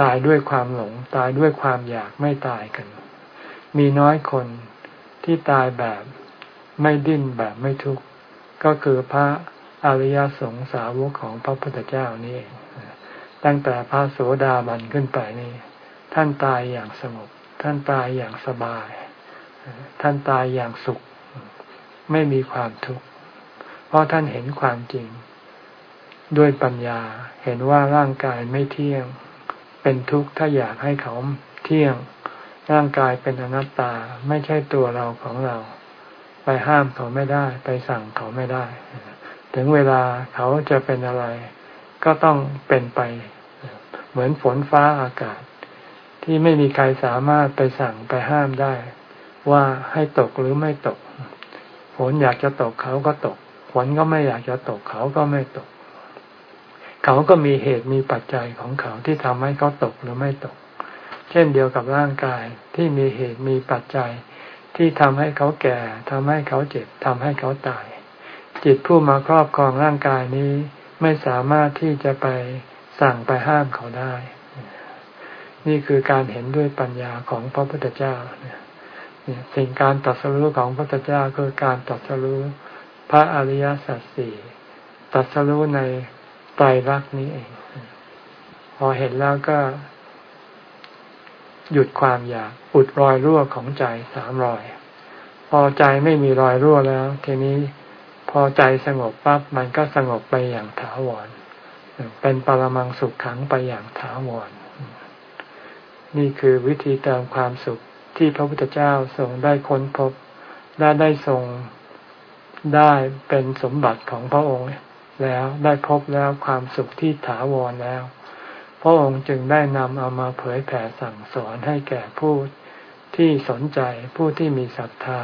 ตายด้วยความหลง ตายด้วยความอยากไม่ตายกัน มีน้อยคนที่ตายแบบไม่ดิ้นแบบไม่ทุกข์ก็คือพระอริยสงสาวกของพระพุทธเจ้านี่เองตั้งแต่พระโสดาบันขึ้นไปนี่ ท่านตายอย่างสงบ ท่านตายอย่างสบาย ท่านตายอย่างสุข ไม่มีความทุกข์ เพราะท่านเห็นความจริง ด้วยปัญญาเห็นว่าร่างกายไม่เที่ยง เป็นทุกข์ถ้าอยากให้เขาเที่ยง ร่างกายเป็นอนัตตาไม่ใช่ตัวเราของเรา ไปห้ามเขาไม่ได้ ไปสั่งเขาไม่ได้ ถึงเวลาเขาจะเป็นอะไร ก็ต้องเป็นไป เหมือนฝนฟ้าอากาศ ที่ไม่มีใครสามารถไปสั่งไปห้ามได้ ว่าให้ตกหรือไม่ตกฝนอยากจะตกเขาก็ตก ฝนก็ไม่อยากจะตกเขาก็ไม่ตก เขาก็มีเหตุมีปัจจัยของเขาที่ทำให้เขาตกหรือไม่ตก เช่นเดียวกับร่างกายที่มีเหตุมีปัจจัย ที่ทำให้เขาแก่ทำให้เขาเจ็บทำให้เขาตาย จิตผู้มาครอบครองร่างกายนี้ไม่สามารถที่จะไปสั่งไปห้ามเขาได้ นี่คือการเห็นด้วยปัญญาของพระพุทธเจ้าเนี่ยสิ่งการตัดสู้ของพระพุทธเจ้าคือการตัดสู้ พระอริยสัจสี่ตัสรู้ในไตรลักษณ์นี้เอง พอเห็นแล้วก็ หยุดความอยากอุดรอยรั่วของใจสามรอย พอใจไม่มีรอยรั่วแล้ว ทีนี้พอใจสงบปั๊บมันก็สงบไปอย่างถาวร เป็นปรมังสุขขังไปอย่างถาวร นี่คือวิธีเติมความสุขที่พระพุทธเจ้าทรงได้ค้นพบและได้ทรง ได้เป็นสมบัติของพระองค์แล้วได้พบแล้วความสุขที่ถาวรแล้ว พระองค์จึงได้นำเอามาเผยแผ่สั่งสอนให้แก่ผู้ที่สนใจผู้ที่มีศรัทธา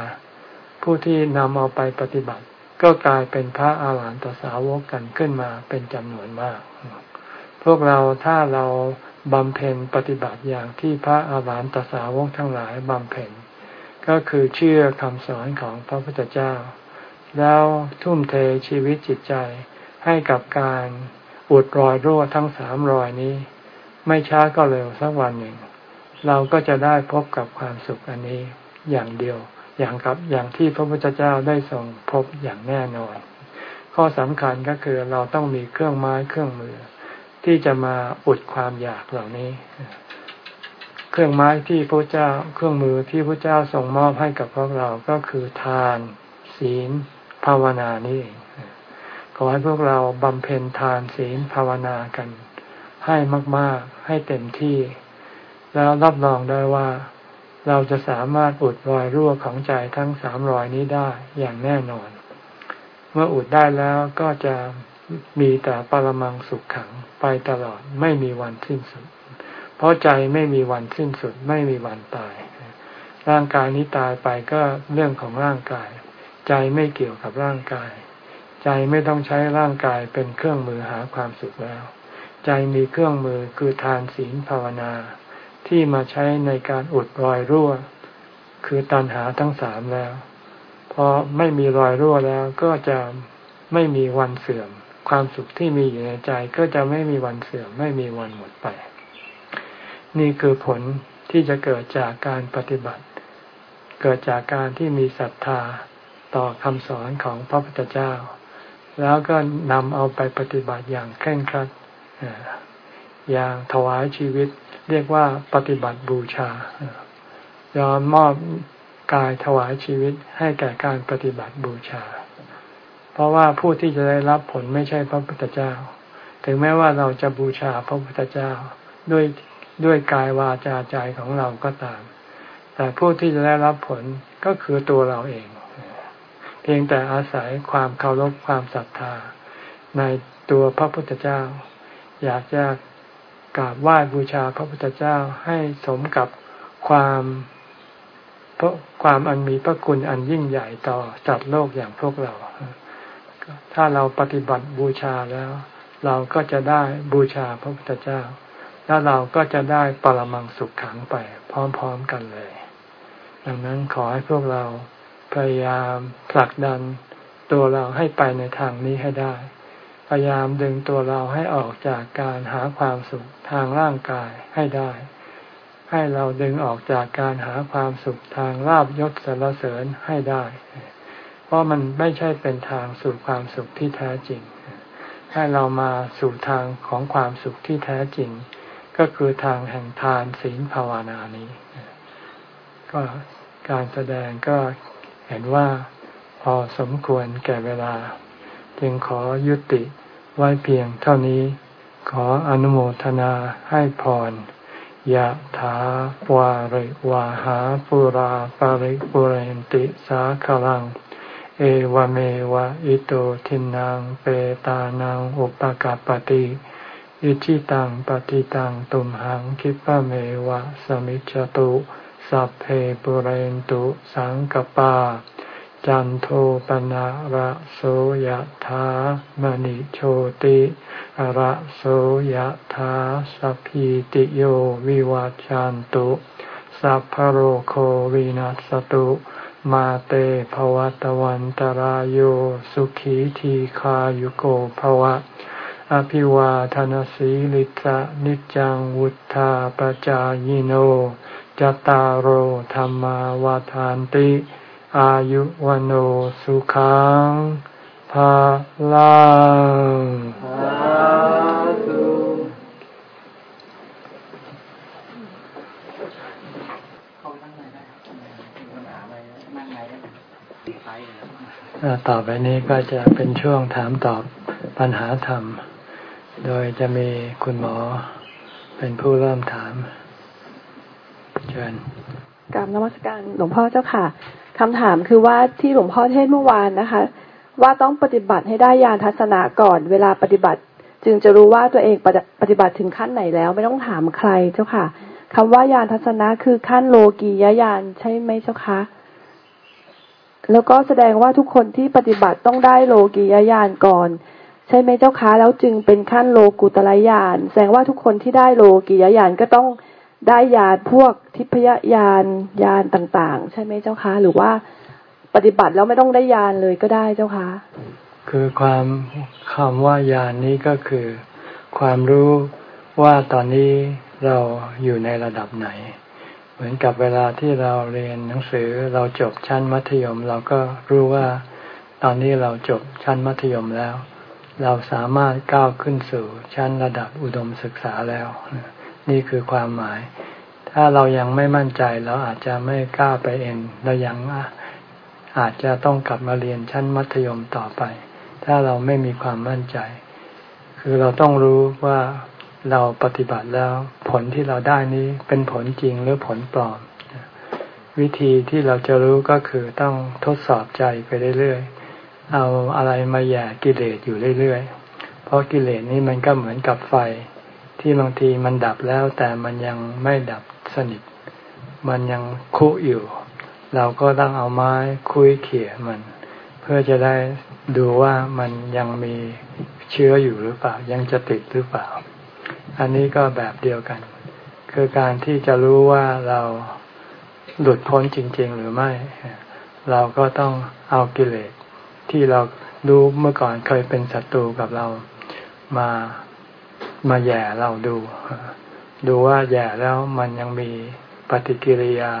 ผู้ที่นำเอาไปปฏิบัติ ก็กลายเป็นพระอาหารหันตสาวกกันขึ้นมาเป็นจำนวนมาก พวกเราถ้าเราบำเพ็ญปฏิบัติอย่างที่พระอาหารหันตสาวกทั้งหลายบำเพ็ญ ก็คือเชื่อคำสอนของพระพุทธเจ้า แล้วทุ่มเทชีวิตจิตใจให้กับการอุดรอยรั่วทั้งสามรอยนี้ ไม่ช้าก็เร็วสักวันหนึ่ง เราก็จะได้พบกับความสุขอันนี้อย่างเดียวอย่างกับอย่างที่พระพุทธเจ้าได้ทรงพบอย่างแน่นอน ข้อสำคัญก็คือเราต้องมีเครื่องไม้เครื่องมือ ที่จะมาอุดความอยากเหล่านี้ เครื่องไม้ที่พระเจ้าเครื่องมือที่พระเจ้าทรงมอบให้กับพวกเราก็คือทาน ศีล ภาวนานี่ขอให้พวกเราบำเพ็ญทานศีลภาวนากัน ให้มาก ๆ ให้เต็มที่ แล้วรับรองได้ว่า เราจะสามารถอุดรอยรั่วของใจทั้งสามรอยนี้ได้อย่างแน่นอน เมื่ออุดได้แล้วก็จะมีแต่ปรมังสุขขังไปตลอดไม่มีวันสิ้นสุด เพราะใจไม่มีวันสิ้นสุด ไม่มีวันตาย ร่างกายนี้ตายไปก็เรื่องของร่างกาย ใจไม่เกี่ยวกับร่างกาย ใจไม่ต้องใช้ร่างกายเป็นเครื่องมือหาความสุขแล้ว ใจมีเครื่องมือคือทานศีลภาวนา ที่มาใช้ในการอุดรอยรั่ว คือตันหาทั้งสามแล้ว พอไม่มีรอยรั่วแล้วก็จะไม่มีวันเสื่อม ความสุขที่มีอยู่ในใจก็จะไม่มีวันเสื่อม ไม่มีวันหมดไป นี่คือผลที่จะเกิดจากการปฏิบัติ เกิดจากการที่มีศรัทธา ต่อคำสอนของพระพุทธเจ้า แล้วก็นำเอาไปปฏิบัติอย่างเคร่งครัดอย่างถวายชีวิต เรียกว่าปฏิบัติบูชายอมมอบกายถวายชีวิตให้แก่การปฏิบัติบูชา เพราะว่าผู้ที่จะได้รับผลไม่ใช่พระพุทธเจ้า ถึงแม้ว่าเราจะบูชาพระพุทธเจ้าด้วยด้วยกายวาจาใจของเราก็ตาม แต่ผู้ที่จะได้รับผลก็คือตัวเราเอง พียงแต่อาศัยความเคารพความศรัทธา ในตัวพระพุทธเจ้า อยากจะกราบไหว้บูชาพระพุทธเจ้าให้สมกับความเพราะความอันมีพระคุณอันยิ่งใหญ่ต่อจัดโลกอย่างพวกเรา ถ้าเราปฏิบัติบูชาแล้ว เราก็จะได้บูชาพระพุทธเจ้า แล้วเราก็จะได้ปรมังสุขขังไปพร้อมๆกันเลย ดังนั้นขอให้พวกเรา พยายามผลักดันตัวเราให้ไปในทางนี้ให้ได้ พยายามดึงตัวเราให้ออกจากการหาความสุขทางร่างกายให้ได้ ให้เราดึงออกจากการหาความสุขทางลาบยศสรรเสริญให้ได้ เพราะมันไม่ใช่เป็นทางสู่ความสุขที่แท้จริง ให้เรามาสู่ทางของความสุขที่แท้จริง ก็คือทางแห่งทานศีลภาวนานี้ ก็การแสดงก็ เห็นว่าพอสมควรแก่เวลา จึงขอยุติไว้เพียงเท่านี้ ขออนุโมทนาให้พรยะถาวาริวาหาปุราปาริปุเรนติสาคลัง เอวเมวะอิโตทินังเปตานังอุปกาปติอิชิตังปฏิตังตุมหังคิปะเมวะสมิจจตุ สัพเพปุเรนตุสังกปา จันโทปนะระโสยธามณิโชติระโสยธาสัพพิติโยวิวัจจันตุสัพพโรโควินัสตุมาเตภวตวันตารโยสุขีทีขายุโกภวะ อภิวาทานสีลิสะนิจังวุธาปจายโน จตารโหธรรมาวาทานติ อายุวันโอสุขังภาลังต่อไปนี้ก็จะเป็นช่วงถามตอบปัญหาธรรม โดยจะมีคุณหมอเป็นผู้เริ่มถาม เชิญกรรมนมัสการหลวงพ่อเจ้าค่ะคำถามคือว่าที่หลวงพ่อเทศเมื่อวานนะคะ ว่าต้องปฏิบัติให้ได้ญาณทัศนะก่อน เวลาปฏิบัติ จึงจะรู้ว่าตัวเองปฏิบัติถึงขั้นไหนแล้วไม่ต้องถามใครเจ้าค่ะคำว่าญาณทัศนะคือขั้นโลกียญาณใช่ไหมเจ้าคะแล้วก็แสดงว่าทุกคนที่ปฏิบัติต้องได้โลกียญาณก่อน ใช่ไหมเจ้าคะแล้วจึงเป็นขั้นโลกุตระญาณแสดงว่าทุกคนที่ได้โลกียญาณก็ต้อง ได้ญาพวกทิพยญาณญาณต่าง ๆ ใช่ไหมเจ้าคะ หรือว่าปฏิบัติแล้วไม่ต้องได้ญาณเลยก็ได้เจ้าคะ คือความคำว่าญาณนนี้ก็คือ ความรู้ว่าตอนนี้เราอยู่ในระดับไหน เหมือนกับเวลาที่เราเรียนหนังสือเราจบชั้นมัธยม เราก็รู้ว่าตอนนี้เราจบชั้นมัธยมแล้ว เราสามารถก้าวขึ้นสู่ชั้นระดับอุดมศึกษาแล้ว นี่คือความหมาย ถ้าเรายังไม่มั่นใจเราอาจจะไม่กล้าไปเองเรายังอาจจะต้องกลับมาเรียนชั้นมัธยมต่อไป ถ้าเราไม่มีความมั่นใจ คือเราต้องรู้ว่าเราปฏิบัติแล้วผลที่เราได้นี้เป็นผลจริงหรือผลปลอม วิธีที่เราจะรู้ก็คือต้องทดสอบใจไปเรื่อยๆเอาอะไรมาแย่กิเลสอยู่เรื่อยๆ เพราะกิเลสนี้มันก็เหมือนกับไฟ ที่บางทีมันดับแล้วแต่มันยังไม่ดับสนิท มันยังคุอยู่ เราก็ต้องเอาไม้คุยเขี่ยมัน เพื่อจะได้ดูว่ามันยังมีเชื้ออยู่หรือเปล่า ยังจะติดหรือเปล่า อันนี้ก็แบบเดียวกัน คือการที่จะรู้ว่าเราหลุดพ้นจริง ๆ หรือไม่ เราก็ต้องเอากิเลสที่เรารู้เมื่อก่อนเคยเป็นศัตรูกับเรามา มาแย่เราดู ดูว่าแย่แล้วมันยังมีปฏิกิริยา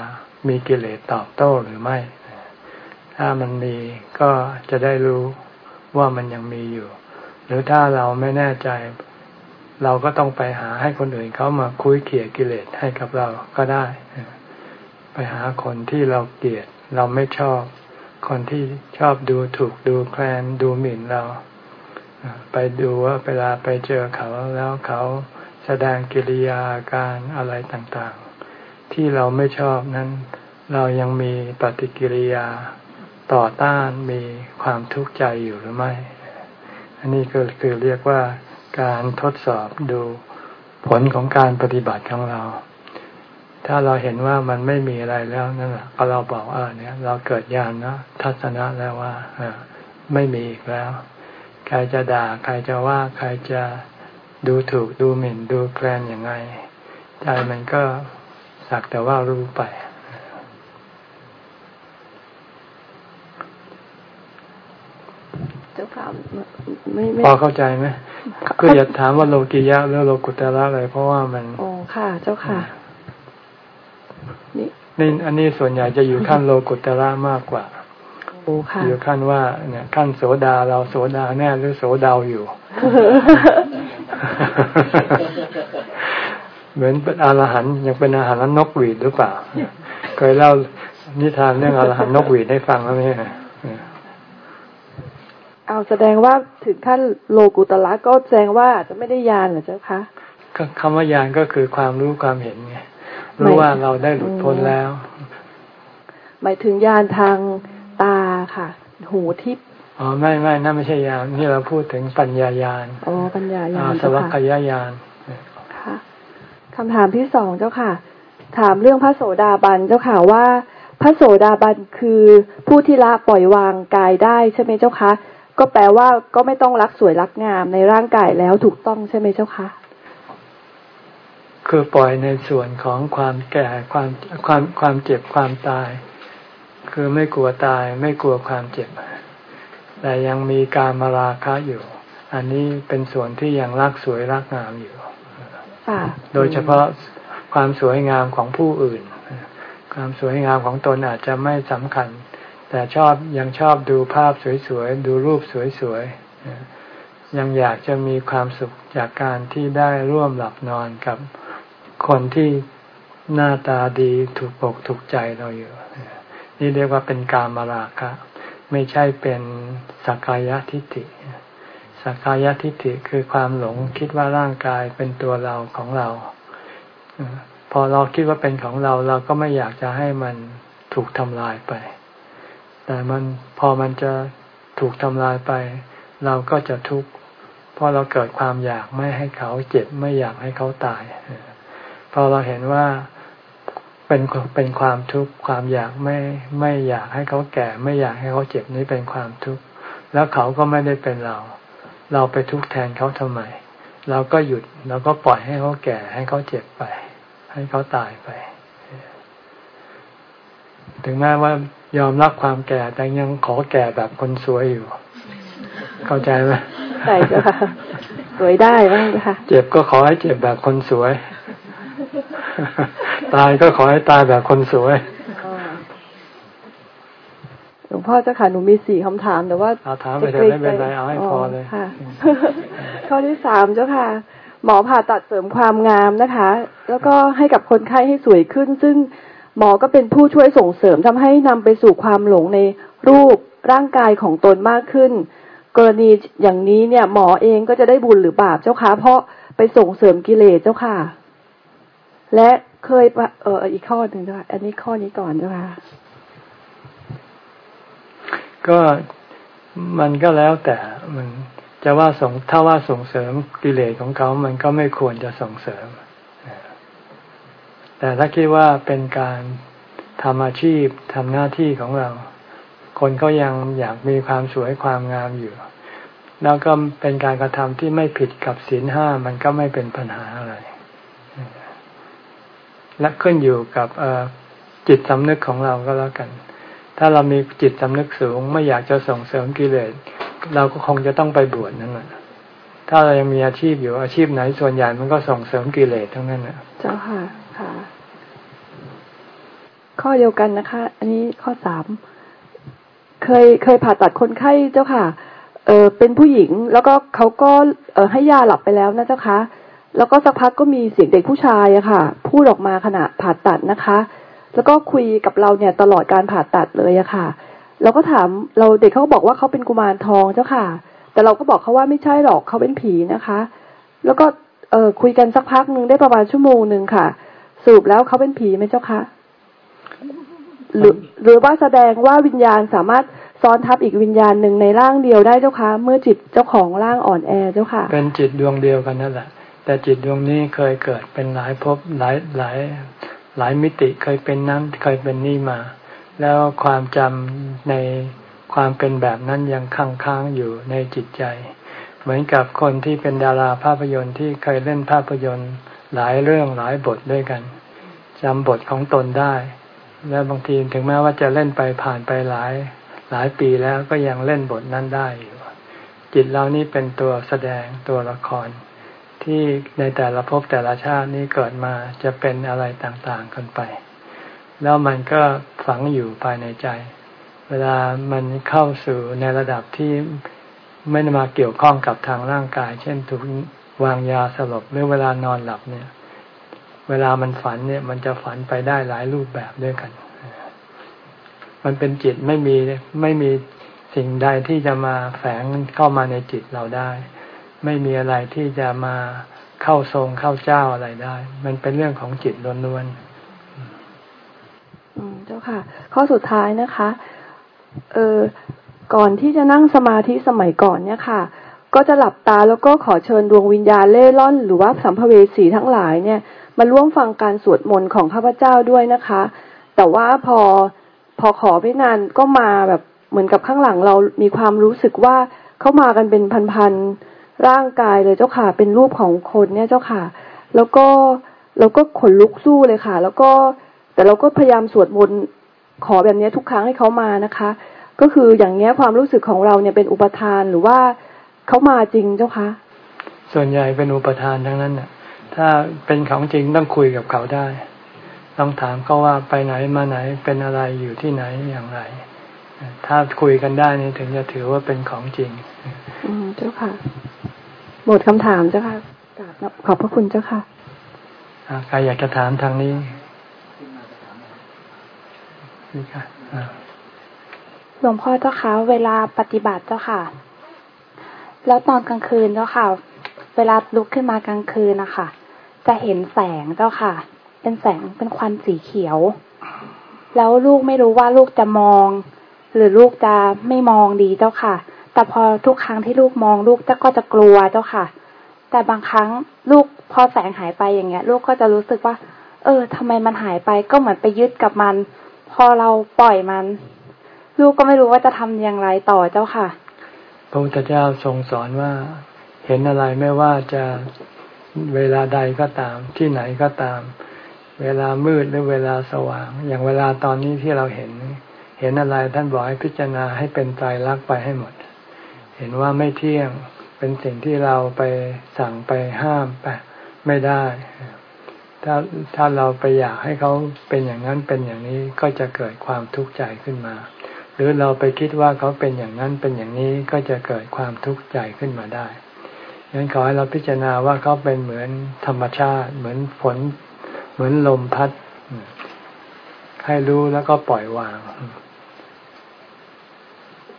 มีกิเลสตอบโต้หรือไม่ ถ้ามันมีก็จะได้รู้ว่ามันยังมีอยู่ หรือถ้าเราไม่แน่ใจ เราก็ต้องไปหาให้คนอื่นเขามาคุยเขี่ยกิเลสให้กับเราก็ได้ ไปหาคนที่เราเกลียด เราไม่ชอบ คนที่ชอบดูถูกดูแคลนดูหมิ่นเรา ไปดูว่าเวลาไปเจอเขาแล้วเขาแสดงกิริยาการอะไรต่างๆ ที่เราไม่ชอบนั้น เรายังมีปฏิกิริยาต่อต้านมีความทุกข์ใจอยู่หรือไม่ อันนี้ก็คือเรียกว่าการทดสอบดูผลของการปฏิบัติของเรา ถ้าเราเห็นว่ามันไม่มีอะไรแล้วนั่นแหละก็เราบอกเออเนี่ย เราเกิดญาณนะทัศนะแล้วว่าออไม่มีอีกแล้ว ใครจะด่า ใครจะว่าใครจะดูถูกดูหมิ่นดูแกลนอย่างไงใจมันก็สักแต่ว่ารู้ไปเจ้าค่ะไม่ไม่พอเข้าใจไหมก็อย่าถามว่าโลกิยะหรือโลกุตระอะไรเพราะว่ามันโอ้ค่ะ เจ้าค่ะนี่นี่อันนี้ส่วนใหญ่จะอยู่ขั้นโลกุตระมากกว่าโอ้ค่ะอยู่ขั้นว่าเนี่ยขั้นโสดาเราโสดาแน่หรือโสดาวอยู่ เหมือนเป็นอรหันยังเป็นอาหารนกหวีดหรือเปล่า เคยเล่านิทานเรื่องอรหันนกหวีดให้ฟังแล้วไหมเอาแสดงว่าถึงขั้นโลกุตละก็แสดงว่าจะไม่ได้ยานเหรอเจ้าคะคำว่ายานก็คือความรู้ความเห็นไงรู้ว่าเราได้หลุดพ้นแล้ว หมายถึงยานทาง ตาค่ะ หูทิพอ๋อไม่ไม่นั่นไม่ใช่ยานนี่เราพูดถึงปัญญายานอ๋อปัญญายานสวัคยายานค่ะคำถามที่สองเจ้าค่ะ ถามเรื่องพระโสดาบันเจ้าค่ะว่า พระโสดาบันคือผู้ที่ละปล่อยวางกายได้ใช่ไหมเจ้าคะก็แปลว่าก็ไม่ต้องรักสวยรักงามในร่างกายแล้วถูกต้องใช่ไหมเจ้าคะคือปล่อยในส่วนของความแก่ความความความเจ็บความตาย คือไม่กลัวตายไม่กลัวความเจ็บ แต่ยังมีการมาราคะอยู่ อันนี้เป็นส่วนที่ยังรักสวยรักงามอยู่โดยเฉพาะความสวยงามของผู้อื่น ความสวยงามของตนอาจจะไม่สำคัญ แต่ชอบยังชอบดูภาพสวยๆ ดูรูปสวยๆ ยังอยากจะมีความสุขจากการที่ได้ร่วมหลับนอนกับคนที่หน้าตาดีถูกปกถูกใจเราอยู่ นี่เรียกว่าเป็นการมาราคะ ไม่ใช่เป็นสักกายทิฏฐิสักกายทิฏฐิคือความหลงคิดว่าร่างกายเป็นตัวเราของเรา พอเราคิดว่าเป็นของเราเราก็ไม่อยากจะให้มันถูกทำลายไป แต่มันพอมันจะถูกทำลายไป เราก็จะทุกข์เพราะเราเกิดความอยากไม่ให้เขาเจ็บไม่อยากให้เขาตาย พอเราเห็นว่า เป็นเป็นความทุกข์ความอยากไม่ไม่อยากให้เขาแก่ ไม่อยากให้เขาเจ็บนี้เป็นความทุกข์แล้วเขาก็ไม่ได้เป็นเรา เราไปทุกข์แทนเขาทำไม เราก็หยุดเราก็ปล่อยให้เขาแก่ ให้เขาเจ็บไป ให้เขาตายไป ถึงแม้ว่ายอมรับความแก่แต่ยังขอแก่แบบคนสวยอยู่ เข้าใจไหมใช่จ้ะสวยได้บ้างค่ะ เจ็บก็ขอให้เจ็บแบบคนสวย ตายก็ขอให้ตายแบบคนสวยหลวงพ่อเจ้าค่ะหนูมีสี่คำถามแต่ว่าเอาถามไปเถอะไม่เป็นไรเอาให้พอเลยค่ะข้อที่สามเจ้าค่ะ หมอผ่าตัดเสริมความงามนะคะ แล้วก็ให้กับคนไข้ให้สวยขึ้น ซึ่งหมอก็เป็นผู้ช่วยส่งเสริมทำให้นำไปสู่ความหลงในรูปร่างกายของตนมากขึ้น กรณีอย่างนี้เนี่ย หมอเองก็จะได้บุญหรือบาปเจ้าค่ะเพราะไปส่งเสริมกิเลสเจ้าค่ะ และ เคยเอออีกข้อหนึ่งเจ้าค่ะอันนี้ข้อนี้ก่อนเจ้าค่ะก็มันก็แล้วแต่มันจะว่าส่งถ้าว่าส่งเสริมกิเลสของเขา มันก็ไม่ควรจะส่งเสริม แต่ถ้าคิดว่าเป็นการทำอาชีพทำหน้าที่ของเรา คนก็ยังอยากมีความสวยความงามอยู่ แล้วก็เป็นการกระทำที่ไม่ผิดกับศีลห้ามันก็ไม่เป็นปัญหาอะไร และขึ้นอยู่กับจิตสำนึกของเราก็แล้วกัน ถ้าเรามีจิตสำนึกสูง ไม่อยากจะส่งเสริมกิเลสเราก็คงจะต้องไปบวชนั่นแหละถ้าเรายังมีอาชีพอยู่อาชีพไหนส่วนใหญ่มันก็ส่งเสริมกิเลสทั้งนั้นนะเจ้าค่ะค่ะ ข้อเดียวกันนะคะ อันนี้ข้อสามเคยเคยผ่าตัดคนไข้เจ้าค่ะ เออเป็นผู้หญิงแล้วก็เขาก็เออให้ยาหลับไปแล้วนะเจ้าคะ แล้วก็สักพักก็มีเสียงเด็กผู้ชายอะค่ะ พูดออกมาขณะผ่าตัดนะคะ แล้วก็คุยกับเราเนี่ยตลอดการผ่าตัดเลยอะค่ะ เราก็ถามเราเด็กเขาบอกว่าเขาเป็นกุมารทองเจ้าค่ะ แต่เราก็บอกเขาว่าไม่ใช่หรอกเขาเป็นผีนะคะ แล้วก็เออคุยกันสักพักหนึ่งได้ประมาณชั่วโมงหนึ่งค่ะสรุปแล้วเขาเป็นผีไหมเจ้าคะหรือหรือว่าแสดงว่าวิญญาณสามารถซ้อนทับอีกวิญญาณหนึ่งในร่างเดียวได้เจ้าคะ เมื่อจิตเจ้าของร่างอ่อนแอเจ้าค่ะ เป็นจิตดวงเดียวกันนั่นแหละ แต่จิตดวงนี้เคยเกิดเป็นหลายภพหลายหลายหลายมิติเคยเป็นนั้นเคยเป็นนี่มา แล้วความจำในความเป็นแบบนั้นยังค้างค้างอยู่ในจิตใจ เหมือนกับคนที่เป็นดาราภาพยนตร์ที่เคยเล่นภาพยนตร์หลายเรื่องหลายบทด้วยกันจำบทของตนได้ แล้วบางทีถึงแม้ว่าจะเล่นไปผ่านไปหลายหลายปีแล้วก็ยังเล่นบทนั้นได้อยู่จิตเรานี่เป็นตัวแสดงตัวละคร ที่ในแต่ละภพแต่ละชาตินี้เกิดมาจะเป็นอะไรต่างๆกันไป แล้วมันก็ฝังอยู่ภายในใจ เวลามันเข้าสู่ในระดับที่ไม่มาเกี่ยวข้องกับทางร่างกาย เช่นถูกวางยาสลบหรือเวลานอนหลับเนี่ย เวลามันฝันเนี่ย มันจะฝันไปได้หลายรูปแบบด้วยกัน มันเป็นจิตไม่มีไม่มีสิ่งใดที่จะมาแฝงเข้ามาในจิตเราได้ ไม่มีอะไรที่จะมาเข้าทรงเข้าเจ้าอะไรได้ มันเป็นเรื่องของจิตล้วนๆอืมเจ้าค่ะ ข้อสุดท้ายนะคะ เออก่อนที่จะนั่งสมาธิสมัยก่อนเนี่ยค่ะ ก็จะหลับตาแล้วก็ขอเชิญดวงวิญญาณเล่ร่อน หรือว่าสัมภเวสีทั้งหลายเนี่ยมาร่วมฟังการสวดมนต์ของข้าพเจ้าด้วยนะคะ แต่ว่าพอพอขอไม่นานก็มาแบบเหมือนกับข้างหลังเรามีความรู้สึกว่าเข้ามากันเป็นพันๆ ร่างกายเลยเจ้าค่ะ เป็นรูปของคนเนี่ยเจ้าค่ะ แล้วก็แล้วก็ขนลุกสู้เลยค่ะ แล้วก็แต่เราก็พยายามสวดมนต์ขอแบบนี้ทุกครั้งให้เขามานะคะ ก็คืออย่างเนี้ยความรู้สึกของเราเนี่ยเป็นอุปทานหรือว่าเขามาจริงเจ้าคะส่วนใหญ่เป็นอุปทานทั้งนั้นน่ะ ถ้าเป็นของจริงต้องคุยกับเขาได้ ต้องถามเขาว่าไปไหนมาไหนเป็นอะไรอยู่ที่ไหนอย่างไร ถ้าคุยกันได้นี่ถึงจะถือว่าเป็นของจริง อืมเจ้าค่ะ หมดคำถามเจ้าค่ะขอบพระคุณเจ้าค่ะใครอยากจะถามทางนี้นี่ค่ะหลวงพ่อเจ้าค่ะเวลาปฏิบัติเจ้าค่ะ แล้วตอนกลางคืนเจ้าค่ะ เวลาลุกขึ้นมากลางคืนนะคะจะเห็นแสงเจ้าค่ะ เป็นแสงเป็นควันสีเขียว แล้วลูกไม่รู้ว่าลูกจะมอง หรือลูกจะไม่มองดีเจ้าค่ะ แต่พอทุกครั้งที่ลูกมองลูกจะก็จะกลัวเจ้าค่ะ แต่บางครั้งลูกพอแสงหายไปอย่างเงี้ย ลูกก็จะรู้สึกว่า เออทำไมมันหายไปก็เหมือนไปยึดกับมัน พอเราปล่อยมัน ลูกก็ไม่รู้ว่าจะทำอย่างไรต่อเจ้าค่ะ พระพุทธเจ้าทรงสอนว่า เห็นอะไรไม่ว่าจะเวลาใดก็ตาม ที่ไหนก็ตาม เวลามืดหรือเวลาสว่าง อย่างเวลาตอนนี้ที่เราเห็น เห็นอะไรท่านบอกให้พิจารณาให้เป็นใจรักไปให้หมด เห็นว่าไม่เที่ยงเป็นสิ่งที่เราไปสั่งไปห้ามไปไม่ได้ ถ้าถ้าเราไปอยากให้เขาเป็นอย่างนั้นเป็นอย่างนี้ก็จะเกิดความทุกข์ใจขึ้นมา หรือเราไปคิดว่าเขาเป็นอย่างนั้นเป็นอย่างนี้ก็จะเกิดความทุกข์ใจขึ้นมาได้ดังนั้นขอให้เราพิจารณาว่าเขาเป็นเหมือนธรรมชาติ เหมือนฝน เหมือนลมพัด ให้รู้แล้วก็ปล่อยวาง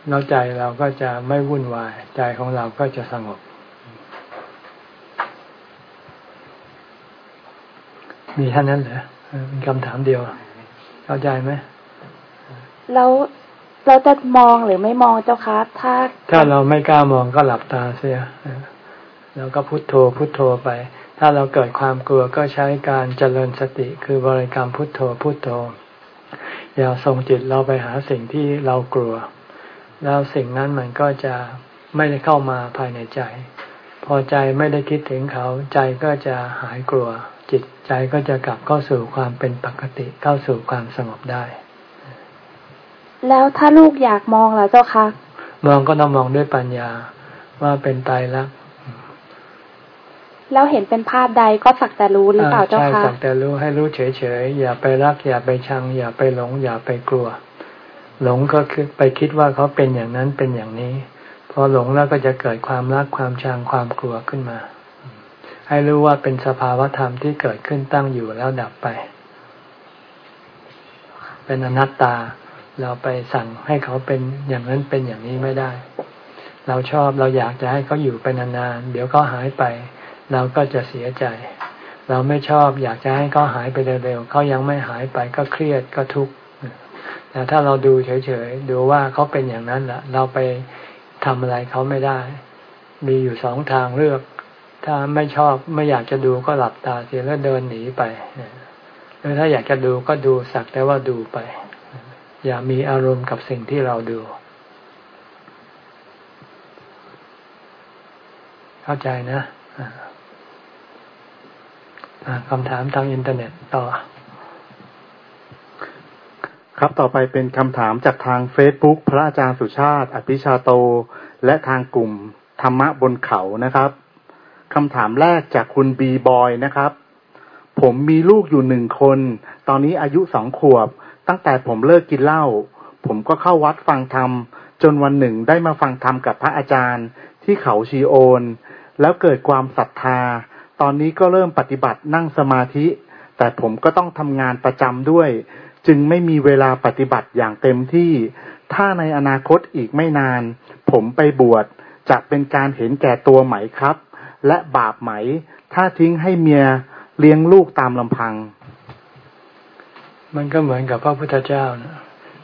แล้วใจเราก็จะไม่วุ่นวาย ใจของเราก็จะสงบ มีท่านั้นเหรอเป็นคำถามเดียว เข้าใจไหมแล้วเราจะมองหรือไม่มองเจ้าคะถ้า ถ้าเราไม่กล้ามองก็หลับตาเสียแล้วก็พุโทโธพุโทโธไป ถ้าเราเกิดความกลัวก็ใช้การเจริญสติคือบริกรรมพุทโธพุทโธอย่าส่งจิตเราไปหาสิ่งที่เรากลัว แล้วสิ่งนั้นมันก็จะไม่ได้เข้ามาภายในใจ พอใจไม่ได้คิดถึงเขาใจก็จะหายกลัว จิตใจก็จะกลับเข้าสู่ความเป็นปกติเข้าสู่ความสงบได้ แล้วถ้าลูกอยากมองล่ะเจ้าคะมองก็ต้องมองด้วยปัญญาว่าเป็นตายแล้วแล้วเห็นเป็นภาพใดก็สักแต่รู้หรือเปล่าเจ้าคะใช่สักแต่รู้ให้รู้เฉยๆอย่าไปรัก อย่าไปชัง อย่าไปหลง อย่าไปกลัว หลงก็คือไปคิดว่าเขาเป็นอย่างนั้นเป็นอย่างนี้ พอหลงแล้วก็จะเกิดความรักความชังความกลัวขึ้นมา ให้รู้ว่าเป็นสภาวธรรมที่เกิดขึ้นตั้งอยู่แล้วดับไป เป็นอนัตตา เราไปสั่งให้เขาเป็นอย่างนั้นเป็นอย่างนี้ไม่ได้ เราชอบเราอยากจะให้เขาอยู่ไปนานๆเดี๋ยวเขาหายไป เราก็จะเสียใจ เราไม่ชอบอยากจะให้เขาหายไปเร็วๆเขายังไม่หายไปก็เครียดก็ทุกข์ แต่ถ้าเราดูเฉยๆดูว่าเขาเป็นอย่างนั้นแหละเราไปทำอะไรเขาไม่ได้ มีอยู่สองทางเลือก ถ้าไม่ชอบไม่อยากจะดูก็หลับตาเสียแล้วเดินหนีไปหรือถ้าอยากจะดูก็ดูสักแต่ว่าดูไป อย่ามีอารมณ์กับสิ่งที่เราดู เข้าใจนะคำถามทางอินเทอร์เน็ตต่อ ครับต่อไปเป็นคำถามจากทางเฟซบุ๊กพระอาจารย์สุชาติ อภิชาโต และทางกลุ่มธรรมะบนเขานะครับคำถามแรกจากคุณบีบอยนะครับ ผมมีลูกอยู่หนึ่งคน ตอนนี้อายุสองขวบ ตั้งแต่ผมเลิกกินเหล้าผมก็เข้าวัดฟังธรรม จนวันหนึ่งได้มาฟังธรรมกับพระอาจารย์ ที่เขาชีโอน แล้วเกิดความศรัทธา ตอนนี้ก็เริ่มปฏิบัตินั่งสมาธิ แต่ผมก็ต้องทำงานประจำด้วย จึงไม่มีเวลาปฏิบัติอย่างเต็มที่ ถ้าในอนาคตอีกไม่นาน ผมไปบวชจะเป็นการเห็นแก่ตัวไหมครับ และบาปไหม ถ้าทิ้งให้เมียเลี้ยงลูกตามลำพัง มันก็เหมือนกับพระพุทธเจ้านะ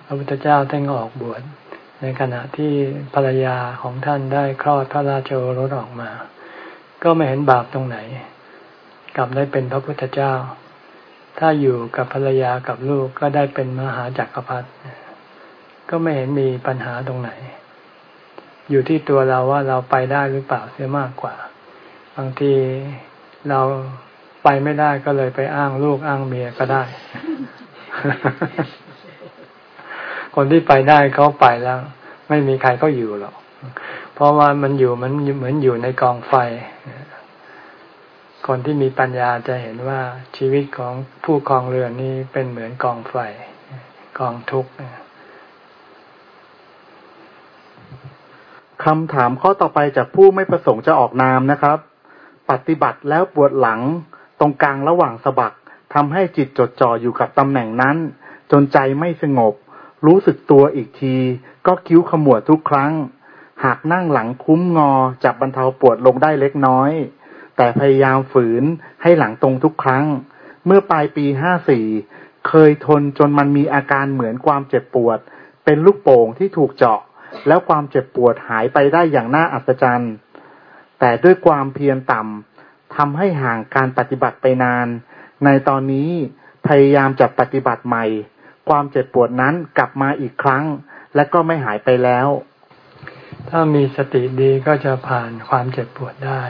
พระพุทธเจ้าท่านออกบวชในขณะที่ภรรยาของท่านได้คลอดพระราชโอรสออกมา ก็ไม่เห็นบาปตรงไหน กลับได้เป็นพระพุทธเจ้า ถ้าอยู่กับภรรยากับลูกก็ได้เป็นมหาจักรพรรดิก็ไม่เห็นมีปัญหาตรงไหน อยู่ที่ตัวเราว่าเราไปได้หรือเปล่าเสียมากกว่า บางทีเราไปไม่ได้ก็เลยไปอ้างลูกอ้างเมียก็ได้ คนที่ไปได้เขาไปแล้ว ไม่มีใครเขาอยู่หรอก เพราะว่ามันอยู่มันเหมือนอยู่ในกองไฟ คนที่มีปัญญาจะเห็นว่าชีวิตของผู้ครองเรือนนี้เป็นเหมือนกองไฟ กองทุกข์คำถามข้อต่อไปจากผู้ไม่ประสงค์จะออกนามนะครับ ปฏิบัติแล้วปวดหลังตรงกลางระหว่างสะบักทำให้จิตจดจ่ออยู่กับตำแหน่งนั้น จนใจไม่สงบ รู้สึกตัวอีกที ก็คิ้วขมวดทุกครั้ง หากนั่งหลังคุ้มงอจับบรรเทาปวดลงได้เล็กน้อย แต่พยายามฝืนให้หลังตรงทุกครั้ง เมื่อปลายปีห้าสี่เคยทนจนมันมีอาการเหมือนความเจ็บปวด เป็นลูกโป่งที่ถูกเจาะ แล้วความเจ็บปวดหายไปได้อย่างน่าอัศจรรย์ แต่ด้วยความเพียรต่ำทำให้ห่างการปฏิบัติไปนาน ในตอนนี้พยายามจะปฏิบัติใหม่ ความเจ็บปวดนั้นกลับมาอีกครั้ง และก็ไม่หายไปแล้ว ถ้ามีสติดีก็จะผ่านความเจ็บปวดได้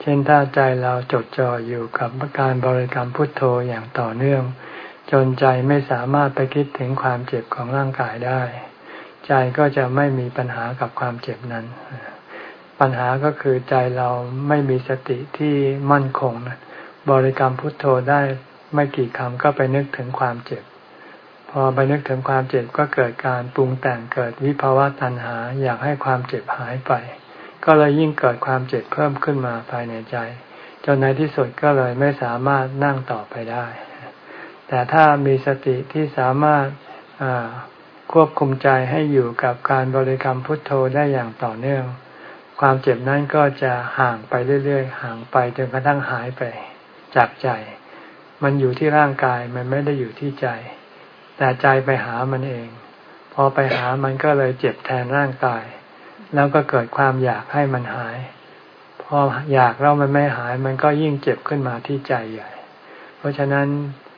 เช่นถ้าใจเราจดจ่ออยู่กับการบริกรรมพุทโธอย่างต่อเนื่อง จนใจไม่สามารถไปคิดถึงความเจ็บของร่างกายได้ ใจก็จะไม่มีปัญหากับความเจ็บนั้น ปัญหาก็คือใจเราไม่มีสติที่มั่นคงบริกรรมพุทโธได้ไม่กี่คำก็ไปนึกถึงความเจ็บ พอไปนึกถึงความเจ็บก็เกิดการปรุงแต่งเกิดวิภาวะตัณหาอยากให้ความเจ็บหายไป ก็เลยยิ่งเกิดความเจ็บเพิ่มขึ้นมาภายในใจ จนในที่สุดก็เลยไม่สามารถนั่งต่อไปได้ แต่ถ้ามีสติที่สามารถควบคุมใจให้อยู่กับการบริกรรมพุทโธได้อย่างต่อเนื่อง ความเจ็บนั้นก็จะห่างไปเรื่อยๆ ห่างไปจนกระทั่งหายไปจากใจ มันอยู่ที่ร่างกายมันไม่ได้อยู่ที่ใจ แต่ใจไปหามันเอง พอไปหามันก็เลยเจ็บแทนร่างกาย แล้วก็เกิดความอยากให้มันหาย พออยากแล้วมันไม่หาย มันก็ยิ่งเจ็บขึ้นมาที่ใจใหญ่ เพราะฉะนั้น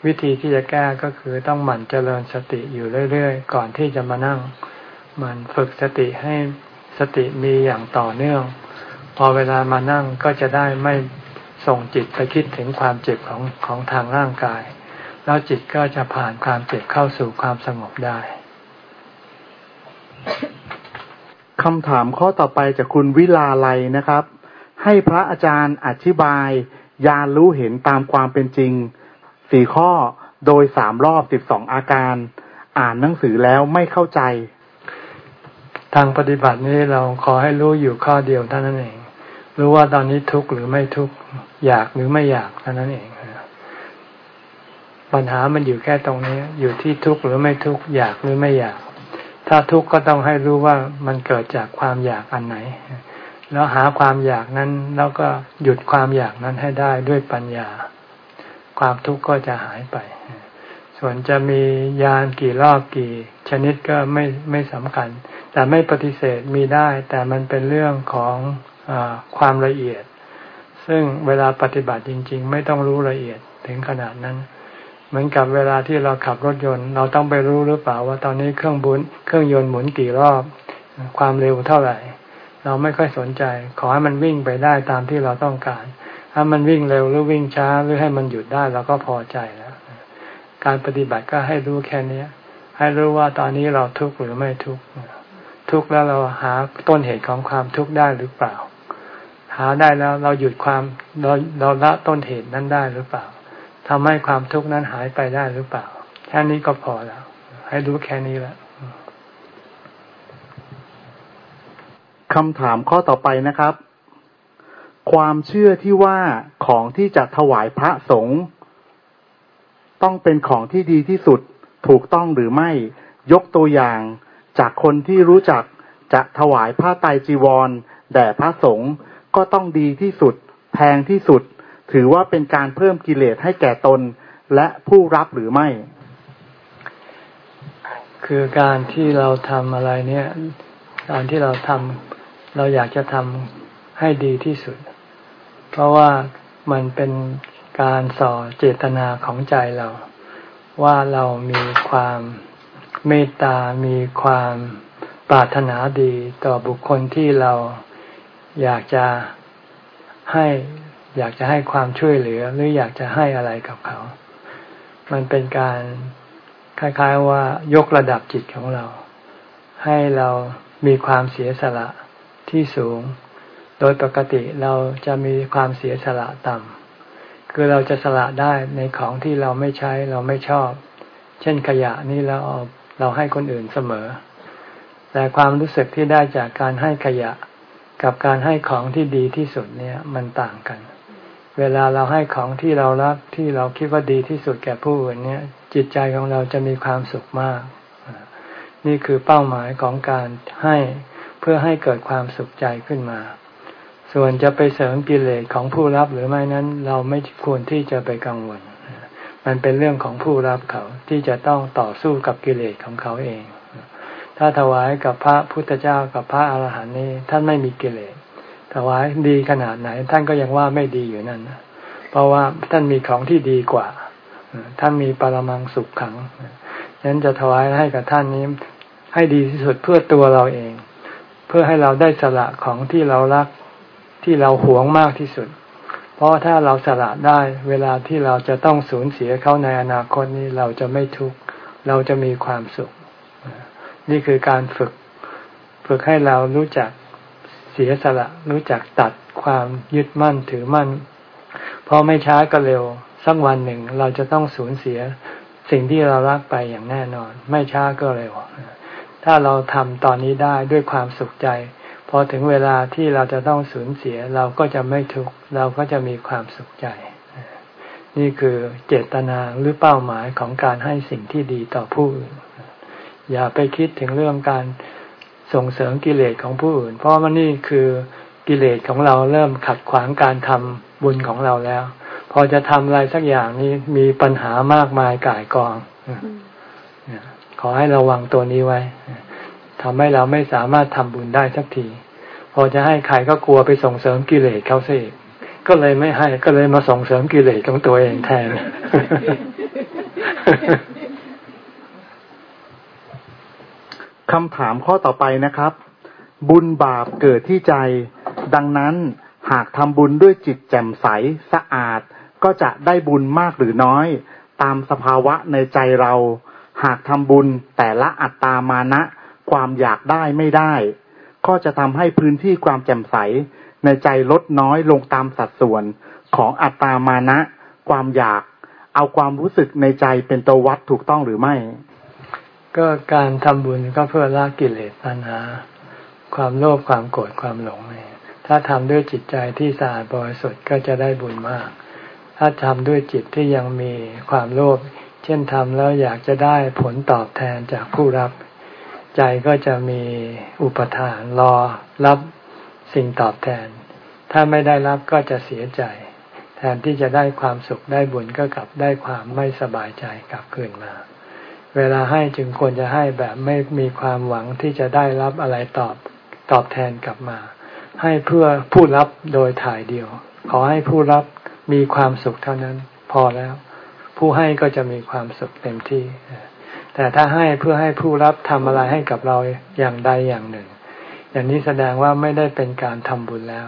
วิธีที่จะแก้ก็คือต้องหมั่นเจริญสติอยู่เรื่อยๆ ก่อนที่จะมานั่งมันฝึกสติให้สติมีอย่างต่อเนื่อง พอเวลามานั่งก็จะได้ไม่ส่งจิตไปคิดถึงความเจ็บของของทางร่างกาย แล้วจิตก็จะผ่านความเจ็บเข้าสู่ความสงบได้ คำถามข้อต่อไปจากคุณวิลาไลนะครับ ให้พระอาจารย์อธิบาย ยานรู้เห็นตามความเป็นจริงสี่ข้อโดยสามรอบสิบสองอาการ อ่านหนังสือแล้วไม่เข้าใจ ทางปฏิบัตินี้เราขอให้รู้อยู่ข้อเดียวเท่านั้นเอง รู้ว่าตอนนี้ทุกข์หรือไม่ทุกข์อยากหรือไม่อยากเท่านั้นเองปัญหามันอยู่แค่ตรงนี้ อยู่ที่ทุกข์หรือไม่ทุกข์อยากหรือไม่อยาก ถ้าทุกข์ก็ต้องให้รู้ว่ามันเกิดจากความอยากอันไหน แล้วหาความอยากนั้นแล้วก็หยุดความอยากนั้นให้ได้ด้วยปัญญา ความทุกข์ก็จะหายไป ส่วนจะมียานกี่รอบกี่ ชนิดก็ไม่ไม่สำคัญ แต่ไม่ปฏิเสธมีได้ แต่มันเป็นเรื่องของอความละเอียด ซึ่งเวลาปฏิบัติจริง ๆ ไม่ต้องรู้ละเอียดถึงขนาดนั้น เหมือนกับเวลาที่เราขับรถยนต์ เราต้องไปรู้หรือเปล่าว่าตอนนี้เครื่องบุนเครื่องยนต์หมุนกี่รอบ ความเร็วเท่าไหร่ เราไม่ค่อยสนใจ ขอให้มันวิ่งไปได้ตามที่เราต้องการถ้ามันวิ่งเร็วหรือวิ่งช้าหรือให้มันหยุดได้เราก็พอใจแล้ว การปฏิบัติก็ให้รู้แค่นี้ให้รู้ว่าตอนนี้เราทุกข์หรือไม่ทุกข์ทุกข์แล้วเราหาต้นเหตุของความทุกข์ได้หรือเปล่า หาได้แล้วเราหยุดความเราเราละต้นเหตุนั้นได้หรือเปล่า ทำให้ความทุกข์นั้นหายไปได้หรือเปล่า แค่นี้ก็พอแล้ว ให้รู้แค่นี้แล้วคำถามข้อต่อไปนะครับ ความเชื่อที่ว่าของที่จะถวายพระสงฆ์ต้องเป็นของที่ดีที่สุดถูกต้องหรือไม่ยกตัวอย่างจากคนที่รู้จักจะถวายผ้าไตรจีวร แด่พระสงฆ์ก็ต้องดีที่สุด แพงที่สุด ถือว่าเป็นการเพิ่มกิเลสให้แก่ตนและผู้รับหรือไม่ คือการที่เราทำอะไรเนี่ยการที่เราทำเราอยากจะทำให้ดีที่สุด เพราะว่ามันเป็นการส่อเจตนาของใจเรา ว่าเรามีความเมตตา มีความปรารถนาดีต่อบุคคลที่เราอยากจะให้ อยากจะให้ความช่วยเหลือหรืออยากจะให้อะไรกับเขา มันเป็นการคล้ายๆว่ายกระดับจิตของเรา ให้เรามีความเสียสละที่สูง โดยปกติเราจะมีความเสียสละต่ำคือเราจะสละได้ในของที่เราไม่ใช้เราไม่ชอบ เช่นขยะนี่เราเอาเราให้คนอื่นเสมอ แต่ความรู้สึกที่ได้จากการให้ขยะ กับการให้ของที่ดีที่สุดเนี่ยมันต่างกัน เวลาเราให้ของที่เรารักที่เราคิดว่าดีที่สุดแก่ผู้อื่นเนี่ย จิตใจของเราจะมีความสุขมาก นี่คือเป้าหมายของการให้เพื่อให้เกิดความสุขใจขึ้นมา ส่วนจะไปเสริมกิเลสของผู้รับหรือไม่นั้น เราไม่ควรที่จะไปกังวล มันเป็นเรื่องของผู้รับเขาที่จะต้องต่อสู้กับกิเลสของเขาเอง ถ้าถวายกับพระพุทธเจ้ากับพระอาหารหันต์นี้ท่านไม่มีกิเลส ถวายดีขนาดไหน ท่านก็ยังว่าไม่ดีอยู่นั่นเพราะว่าท่านมีของที่ดีกว่า ท่านมีปรมังสุขขังฉะนั้นจะถวายให้กับท่านนี้ ให้ดีที่สุดเพื่อตัวเราเอง เพื่อให้เราได้สละของที่เรารักที่เราหวงมากที่สุด เพราะถ้าเราสละได้ เวลาที่เราจะต้องสูญเสียเขาในอนาคตนี้เราจะไม่ทุกข์เราจะมีความสุข นี่คือการฝึก ฝึกให้เรารู้จัก สียสละ รู้จักตัดความยึดมั่นถือมั่นพอไม่ช้าก็เร็ว สักวันหนึ่งเราจะต้องสูญเสียสิ่งที่เรารักไปอย่างแน่นอน ไม่ช้าก็เร็ว ถ้าเราทำตอนนี้ได้ด้วยความสุขใจ พอถึงเวลาที่เราจะต้องสูญเสียเราก็จะไม่ทุกข์เราก็จะมีความสุขใจ นี่คือเจตนาหรือเป้าหมายของการให้สิ่งที่ดีต่อผู้อื่นอย่าไปคิดถึงเรื่องการ ส่งเสริมกิเลสของผู้อื่น เพราะว่านี่คือกิเลสของเราเริ่มขัดขวางการทำบุญของเราแล้ว พอจะทำอะไรสักอย่างนี้มีปัญหามากมายก่ายกองขอให้ระวังตัวนี้ไว้ทำให้เราไม่สามารถทำบุญได้สักที พอจะให้ใครก็กลัวไปส่งเสริมกิเลสเขาสิก็เลยไม่ให้ก็เลยมาส่งเสริมกิเลสของตัวเองแทน คำถามข้อต่อไปนะครับ บุญบาปเกิดที่ใจ ดังนั้นหากทำบุญด้วยจิตแจ่มใสสะอาด ก็จะได้บุญมากหรือน้อย ตามสภาวะในใจเรา หากทำบุญแต่ละอัตตามานะ ความอยากได้ไม่ได้ ก็จะทำให้พื้นที่ความแจ่มใส ในใจลดน้อยลงตามสัดส่วนของอัตตามานะ ความอยาก เอาความรู้สึกในใจเป็นตัววัดถูกต้องหรือไม่ ก็การทำบุญก็เพื่อละกิเลสตัณหา ความโลภความโกรธความหลงเนี่ยถ้าทำด้วยจิตใจที่สะอาดบริสุทธิ์ก็จะได้บุญมาก ถ้าทำด้วยจิตที่ยังมีความโลภเช่นทำแล้วอยากจะได้ผลตอบแทนจากผู้รับ ใจก็จะมีอุปทานรอรับสิ่งตอบแทน ถ้าไม่ได้รับก็จะเสียใจ แทนที่จะได้ความสุขได้บุญก็กลับได้ความไม่สบายใจกลับคืนมา เวลาให้จึงควรจะให้แบบไม่มีความหวังที่จะได้รับอะไรตอบตอบแทนกลับมา ให้เพื่อผู้รับโดยถ่ายเดียว ขอให้ผู้รับมีความสุขเท่านั้นพอแล้ว ผู้ให้ก็จะมีความสุขเต็มที่ แต่ถ้าให้เพื่อให้ผู้รับทำอะไรให้กับเราอย่างใดอย่างหนึ่ง อย่างนี้แสดงว่าไม่ได้เป็นการทำบุญแล้ว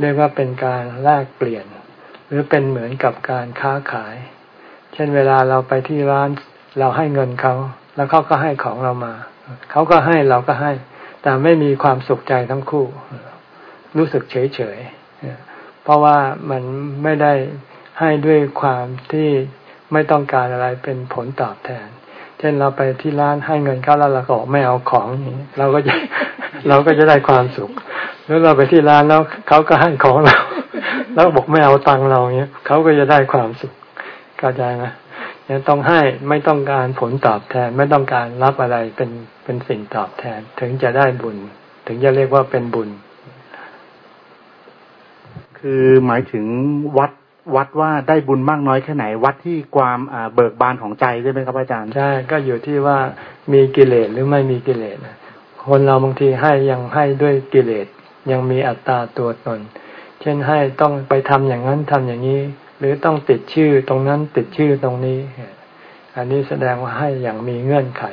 เรียกว่าเป็นการแลกเปลี่ยน หรือเป็นเหมือนกับการค้าขาย เช่นเวลาเราไปที่ร้าน เราให้เงินเขา แล้วเขาก็ให้ของเรามา เขาก็ให้เราก็ให้ แต่ไม่มีความสุขใจทั้งคู่ รู้สึกเฉยเฉยเพราะว่ามันไม่ได้ให้ด้วยความที่ไม่ต้องการอะไรเป็นผลตอบแทน เช่นเราไปที่ร้านให้เงินเขาแล้วเราก็ไม่เอาของนี้เราก็จะเราก็จะได้ความสุขหรือเราไปที่ร้านแล้วเขาก็ให้ของเรา แล้วบอกไม่เอาตังเราเนี้ยเขาก็จะได้ความสุขเข้าใจไหม ยังต้องให้ไม่ต้องการผลตอบแทนไม่ต้องการรับอะไรเป็นเป็นสิ่งตอบแทน ถึงจะได้บุญ ถึงจะเรียกว่าเป็นบุญ คือหมายถึงวัดวัดว่าได้บุญมากน้อยแค่ไหน วัดที่ความเบิกบานของใจใช่ไหมครับอาจารย์ใช่ก็อยู่ที่ว่ามีกิเลสหรือไม่มีกิเลสคนเราบางทีให้ยังให้ด้วยกิเลสยังมีอัตตาตัวตน เช่นให้ต้องไปทำอย่างนั้นทำอย่างนี้ หรือต้องติดชื่อตรงนั้นติดชื่อตรงนี้ อันนี้แสดงว่าให้อย่างมีเงื่อนไข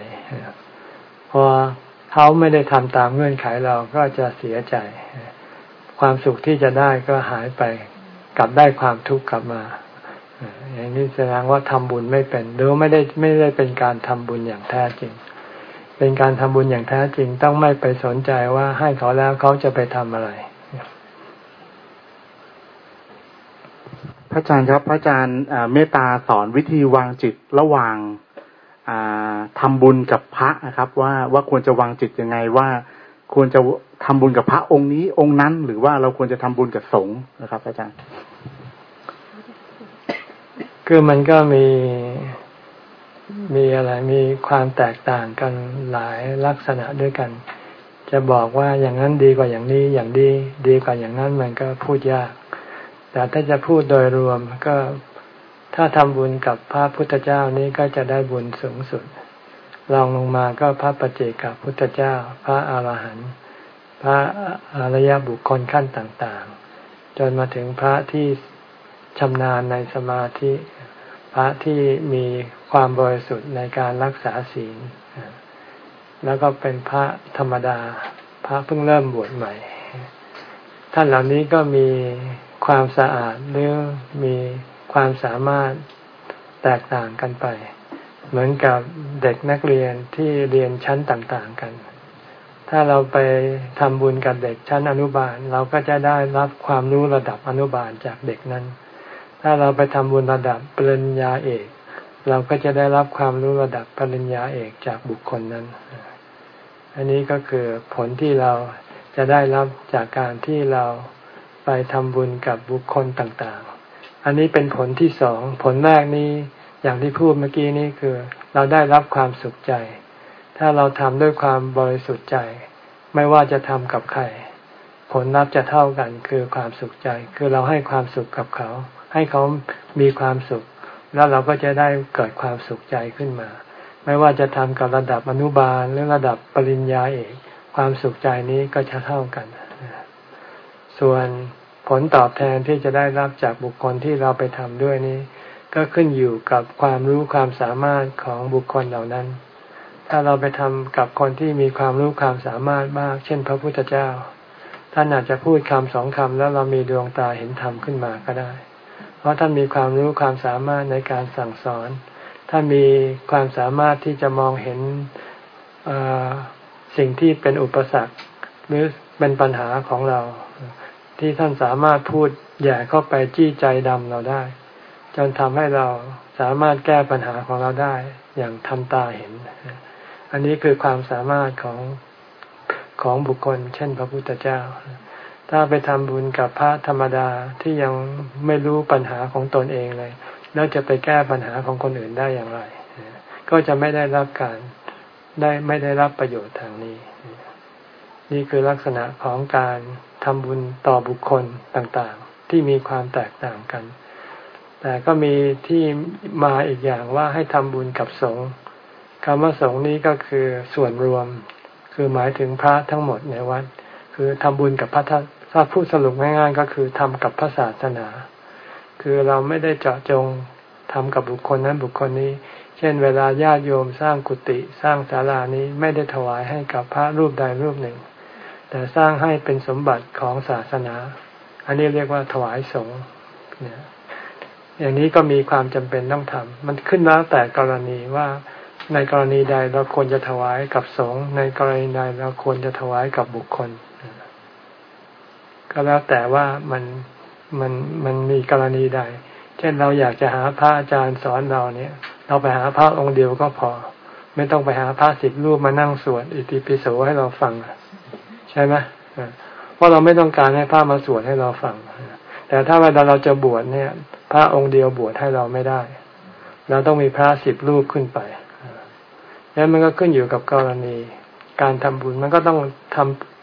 พอเขาไม่ได้ทำตามเงื่อนไขเราก็จะเสียใจ ความสุขที่จะได้ก็หายไปกลับได้ความทุกข์กลับมาอย่างนี้แสดงว่าทำบุญไม่เป็นหรือไม่ได้ไม่ได้เป็นการทำบุญอย่างแท้จริง เป็นการทำบุญอย่างแท้จริงต้องไม่ไปสนใจว่าให้เขาแล้วเขาจะไปทำอะไร พระอาจารย์ครับ พระอาจารย์เมตตาสอนวิธีวางจิตระหว่างทำบุญกับพระนะครับ ว่าว่าควรจะวางจิตยังไงว่าควรจะทำบุญกับพระองค์นี้องค์นั้น หรือว่าเราควรจะทำบุญกับสงฆ์นะครับ อาจารย์ คือมันก็มีมีอะไรมีความแตกต่างกันหลายลักษณะด้วยกัน จะบอกว่าอย่างนั้นดีกว่าอย่างนี้อย่างดี ดีกว่าอย่างนั้นมันก็พูดยาก แต่ถ้าจะพูดโดยรวมก็ถ้าทำบุญกับพระพุทธเจ้านี้ก็จะได้บุญสูงสุดลองลงมาก็พระปเจกับพุทธเจ้า พระอาหารหันต์พระอริยบุคคลขั้นต่างๆ จนมาถึงพระที่ชำนาญในสมาธิ พระที่มีความบริสุทธิ์ในการรักษาศีล แล้วก็เป็นพระธรรมดา พระเพิ่งเริ่มบวชใหม่ ท่านเหล่านี้ก็มี ความสะอาดหรือมีความสามารถแตกต่างกันไป เหมือนกับเด็กนักเรียนที่เรียนชั้นต่างๆกัน ถ้าเราไปทำบุญกับเด็กชั้นอนุบาล เราก็จะได้รับความรู้ระดับอนุบาลจากเด็กนั้น ถ้าเราไปทำบุญระดับปริญญาเอก เราก็จะได้รับความรู้ระดับปริญญาเอกจากบุคคลนั้น อันนี้ก็คือผลที่เราจะได้รับจากการที่เรา ไปทำบุญกับบุคคลต่างๆ อันนี้เป็นผลที่สอง ผลแรกนี้อย่างที่พูดเมื่อกี้นี้คือ เราได้รับความสุขใจ ถ้าเราทำด้วยความบริสุทธิ์ใจ ไม่ว่าจะทำกับใคร ผลลัพธ์จะเท่ากันคือความสุขใจ คือเราให้ความสุขกับเขา ให้เขามีความสุข แล้วเราก็จะได้เกิดความสุขใจขึ้นมา ไม่ว่าจะทำกับระดับอนุบาลหรือระดับปริญญาเอก ความสุขใจนี้ก็จะเท่ากัน ส่วนผลตอบแทนที่จะได้รับจากบุคคลที่เราไปทำด้วยนี้ ก็ขึ้นอยู่กับความรู้ความสามารถของบุคคลเหล่านั้น ถ้าเราไปทำกับคนที่มีความรู้ความสามารถมาก เช่น พระพุทธเจ้า ท่านอาจจะพูดคำสองคำแล้วเรามีดวงตาเห็นธรรมขึ้นมาก็ได้ เพราะท่านมีความรู้ความสามารถในการสั่งสอน ท่านมีความสามารถที่จะมองเห็นสิ่งที่เป็นอุปสรรค หรือเป็นปัญหาของเรา ที่ท่านสามารถพูดแย่เข้าไปจี้ใจดำเราได้ จนทำให้เราสามารถแก้ปัญหาของเราได้อย่างทันตาเห็น อันนี้คือความสามารถของของบุคคล เช่น พระพุทธเจ้า ถ้าไปทำบุญกับพระธรรมดาที่ยังไม่รู้ปัญหาของตนเองเลย แล้วจะไปแก้ปัญหาของคนอื่นได้อย่างไร ก็จะไม่ได้รับการได้ไม่ได้รับประโยชน์ทางนี้ นี่คือลักษณะของการทำบุญต่อบุคคลต่างๆ ที่มีความแตกต่างกัน แต่ก็มีที่มาอีกอย่างว่าให้ทำบุญกับสงฆ์คำว่าสงฆ์นี้ก็คือส่วนรวม คือหมายถึงพระทั้งหมดในวัด คือทำบุญกับพระถ้าพูดสรุปง่ายๆก็คือทำกับพระศาสนา คือเราไม่ได้เจาะจงทำกับบุคคลนั้นบุคคลนี้ เช่น เวลาญาติโยมสร้างกุฏิสร้างศาลานี้ไม่ได้ถวายให้กับพระรูปใดรูปหนึ่ง แต่สร้างให้เป็นสมบัติของศาสนา อันนี้เรียกว่าถวายสงฆ์เนี่ยอย่างนี้ก็มีความจำเป็นต้องทำมันขึ้นแล้วแต่กรณีว่าในกรณีใดเราควรจะถวายกับสงฆ์ในกรณีใดเราควรจะถวายกับบุคคล ก็แล้วแต่ว่ามันมันมันมีกรณีใด เช่นเราอยากจะหาพระอาจารย์สอนเราเนี่ย เราไปหาพระองค์เดียวก็พอ ไม่ต้องไปหาพระสิบรูปมานั่งสวดอิติปิโสให้เราฟัง ใช่ไหมเพราะเราไม่ต้องการให้พระมาสวดให้เราฟัง แต่ถ้าเวลาเราจะบวชเนี่ย พระองค์เดียวบวชให้เราไม่ได้ เราต้องมีพระสิบรูปขึ้นไปนั้นมันก็ขึ้นอยู่กับกรณี การทำบุญมันก็ต้องท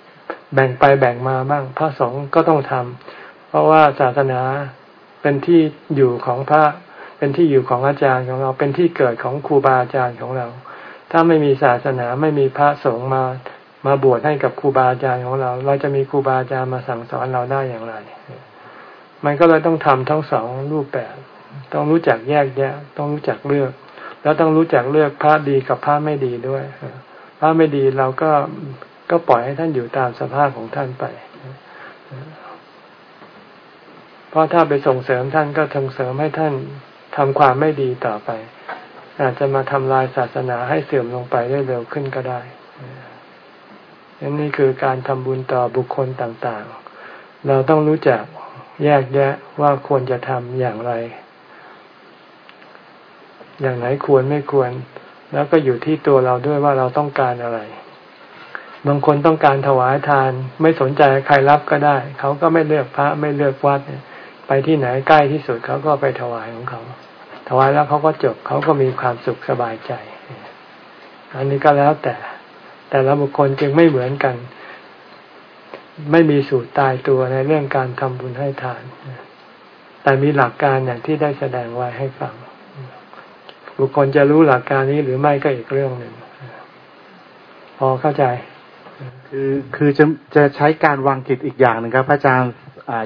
ำแบ่งไปแบ่งมาบ้าง พระสงฆ์ก็ต้องทำเพราะว่าศาสนาเป็นที่อยู่ของพระเป็นที่อยู่ของอาจารย์ของเราเป็นที่เกิดของครูบาอาจารย์ของเรา ถ้าไม่มีศาสนาไม่มีพระสงฆ์มา มาบวชให้กับครูบาอาจารย์ของเรา เราจะมีครูบาอาจารย์มาสั่งสอนเราได้อย่างไร มันก็เลยต้องทำทั้งสองรูปแบบ ต้องรู้จักแยกแยะ ต้องรู้จักเลือก แล้วต้องรู้จักเลือกพระดีกับพระไม่ดีด้วยพระไม่ดีเราก็ก็ปล่อยให้ท่านอยู่ตามสภาพของท่านไป เพราะถ้าไปส่งเสริมท่านก็ส่งเสริมให้ท่านทำความไม่ดีต่อไป อาจจะมาทำลายศาสนาให้เสื่อมลงไปได้เร็วขึ้นก็ได้ นี่คือการทำบุญต่อบุคคลต่างๆ เราต้องรู้จักแยกแยะว่าควรจะทำอย่างไร อย่างไหนควรไม่ควร แล้วก็อยู่ที่ตัวเราด้วยว่าเราต้องการอะไร บางคนต้องการถวายทาน ไม่สนใจใครรับก็ได้ เขาก็ไม่เลือกพระไม่เลือกวัดไปที่ไหนใกล้ที่สุดเขาก็ไปถวายของเขาถวายแล้วเขาก็จบเขาก็มีความสุขสบายใจ อันนี้ก็แล้วแต่ แต่ละบุคคลจึงไม่เหมือนกัน ไม่มีสูตรตายตัวในเรื่องการทำบุญให้ทาน แต่มีหลักการอย่างที่ได้แสดงไว้ให้ฟัง บุคคลจะรู้หลักการนี้หรือไม่ก็อีกเรื่องหนึ่งพอเข้าใจ คือคือจะจะใช้การวางจิตอีกอย่างหนึ่งครับพระอาจารย์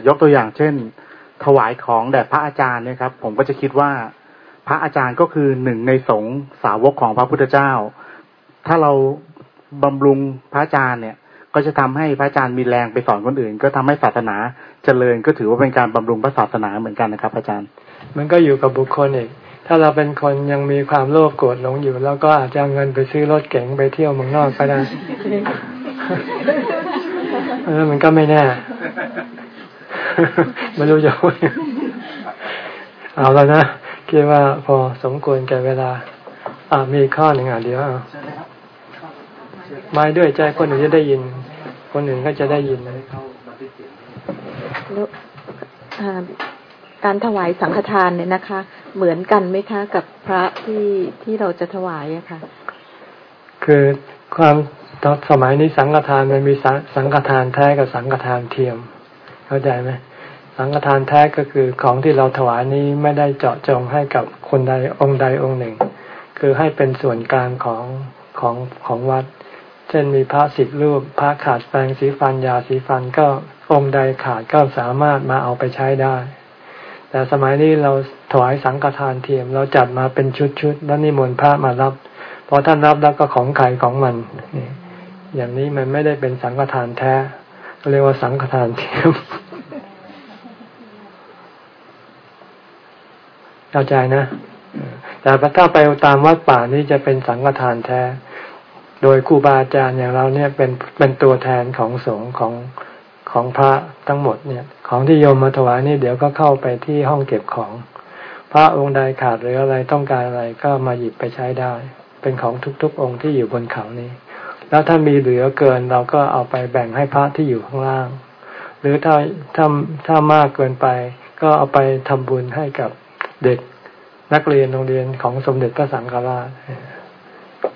ยกตัวอย่าง เช่น ถวายของแด่พระอาจารย์เนี่ยครับ ผมก็จะคิดว่าพระอาจารย์ก็คือหนึ่งในสงฆ์สาวกของพระพุทธเจ้า ถ้าเรา บำรุงพระอาจารย์เนี่ย ก็จะทำให้พระอาจารย์มีแรงไปสอนคนอื่น ก็ทำให้ศาสนาเจริญก็ถือว่าเป็นการบำรุงพระศาสนาเหมือนกันนะครับ อาจารย์ มันก็อยู่กับบุคคลเองถ้าเราเป็นคนยังมีความโลภโกรธหลงอยู่ แล้วก็อาจจะเงินไปซื้อรถเก๋งไปเที่ยวเมืองนอกก็ได้เออมันก็ไม่แน่ไม่รู้จะเอาแล้วนะคิดว่าพอสมควรแก่เวลา อ่ามีข้อหนึ่งอะเดี๋ยว ไม่ด้วยใจคนอื่นจะได้ยิน คนอื่นก็จะได้ยินเลยการถวายสังฆทานเนี่ยนะคะ เหมือนกันไหมคะกับพระที่ที่เราจะถวายอะคะ่ะ คือความตอนสมัยนี้สังฆทานมันมีสังฆทานแท้กับสังฆทานเทียม เข้าใจไหมสังฆทานแท้ก็คือของที่เราถวายนี้ไม่ได้เจาะจงให้กับคนใดองค์ใดองค์หนึ่ง คือให้เป็นส่วนกลางของของของวัด เช่นมีพระสิบรูปพระขาดแปรงสีฟันยาสีฟันก็องค์ใดขาดก็สามารถมาเอาไปใช้ได้ แต่สมัยนี้เราถวายสังฆทานเทียมเราจัดมาเป็นชุดๆแล้วนิมนต์พระมารับพอท่านรับแล้วก็ของใครของมัน อย่างนี้มันไม่ได้เป็นสังฆทานแท้เรียกว่าสังฆทานเทียมเข้าใจนะแต่ถ้าไปตามวัดป่านี่จะเป็นสังฆทานแท้ โดยครูบาอาจารย์อย่างเราเนี่ยเป็นเป็นตัวแทนของสงฆ์ของของพระทั้งหมดเนี่ย ของที่โยมมาถวายนี่เดี๋ยวก็เข้าไปที่ห้องเก็บของ พระองค์ใดขาดหรืออะไรต้องการอะไรก็มาหยิบไปใช้ได้ เป็นของทุกๆ องค์ที่อยู่บนเขานี้ แล้วถ้ามีเหลือเกินเราก็เอาไปแบ่งให้พระที่อยู่ข้างล่าง หรือถ้าถ้าถ้ามากเกินไป ก็เอาไปทำบุญให้กับเด็กนักเรียนโรงเรียนของสมเด็จพระสังฆราช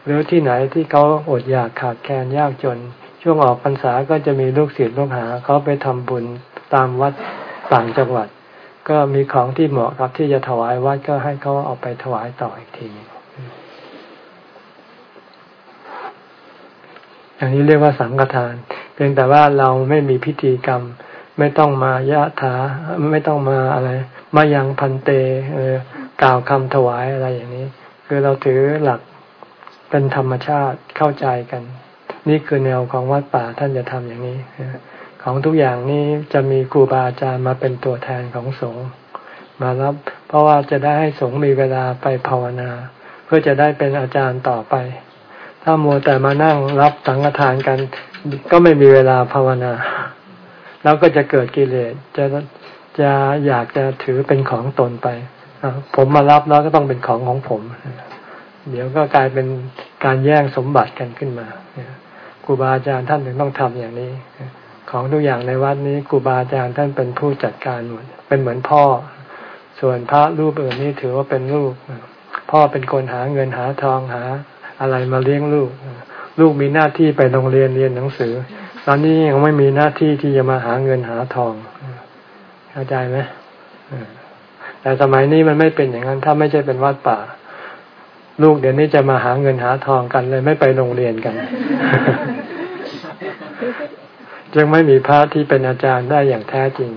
หรือที่ไหนที่เขาอดอยากขาดแคลนยากจน ช่วงออกพรรษาก็จะมีลูกศิษย์ลูกหาเขาไปทำบุญตามวัดต่างจังหวัด ก็มีของที่เหมาะครับที่จะถวายวัดก็ให้เขาเอาไปถวายต่ออีกทีอย่างนี้เรียกว่าสังฆทาน เพียงแต่ว่าเราไม่มีพิธีกรรม ไม่ต้องมายะถาไม่ต้องมาอะไร มายังพันเตกล่าวคำถวายอะไรอย่างนี้ คือเราถือหลัก เป็นธรรมชาติเข้าใจกัน นี่คือแนวของวัดป่าท่านจะทำอย่างนี้ ของทุกอย่างนี้จะมีครูบาอาจารย์มาเป็นตัวแทนของสงฆ์มารับ เพราะว่าจะได้ให้สงฆ์มีเวลาไปภาวนา เพื่อจะได้เป็นอาจารย์ต่อไป ถ้ามัวแต่มานั่งรับสังฆทานกัน ก็ไม่มีเวลาภาวนา แล้วก็จะเกิดกิเลสจะจะอยากจะถือเป็นของตนไปผมมารับแล้วก็ต้องเป็นของของผม เดี๋ยวก็กลายเป็นการแย่งสมบัติกันขึ้นมาครูบาอาจารย์ท่านถึงต้องทำอย่างนี้ ของทุกอย่างในวัดนี้ครูบาอาจารย์ท่านเป็นผู้จัดการหมดเป็นเหมือนพ่อ ส่วนพระรูปอื่นนี่ถือว่าเป็นลูก พ่อเป็นคนหาเงินหาทองหา อะไรมาเลี้ยงลูก ลูกมีหน้าที่ไปโรงเรียนเรียนหนังสือ ตอนนี้ยังไม่มีหน้าที่ที่จะมาหาเงินหาทองเข้าใจไหมแต่สมัยนี้มันไม่เป็นอย่างนั้น ถ้าไม่ใช่เป็นวัดป่า ลูกเดี๋ยวนี้จะมาหาเงินหาทองกันเลยไม่ไปโรงเรียนกันจึงไม่มีพระที่เป็นอาจารย์ได้อย่างแท้จริง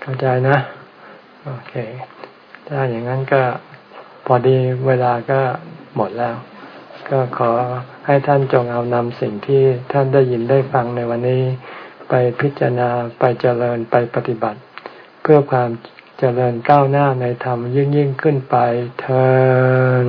เข้าใจนะ โอเค ถ้าอย่างนั้นก็พอดีเวลาก็หมดแล้ว ก็ขอให้ท่านจงเอานำสิ่งที่ท่านได้ยินได้ฟังในวันนี้ ไปพิจารณาไปเจริญไปปฏิบัติ เพื่อความ เจริญก้าวหน้าในธรรมยิ่งยิ่งขึ้นไปเทอ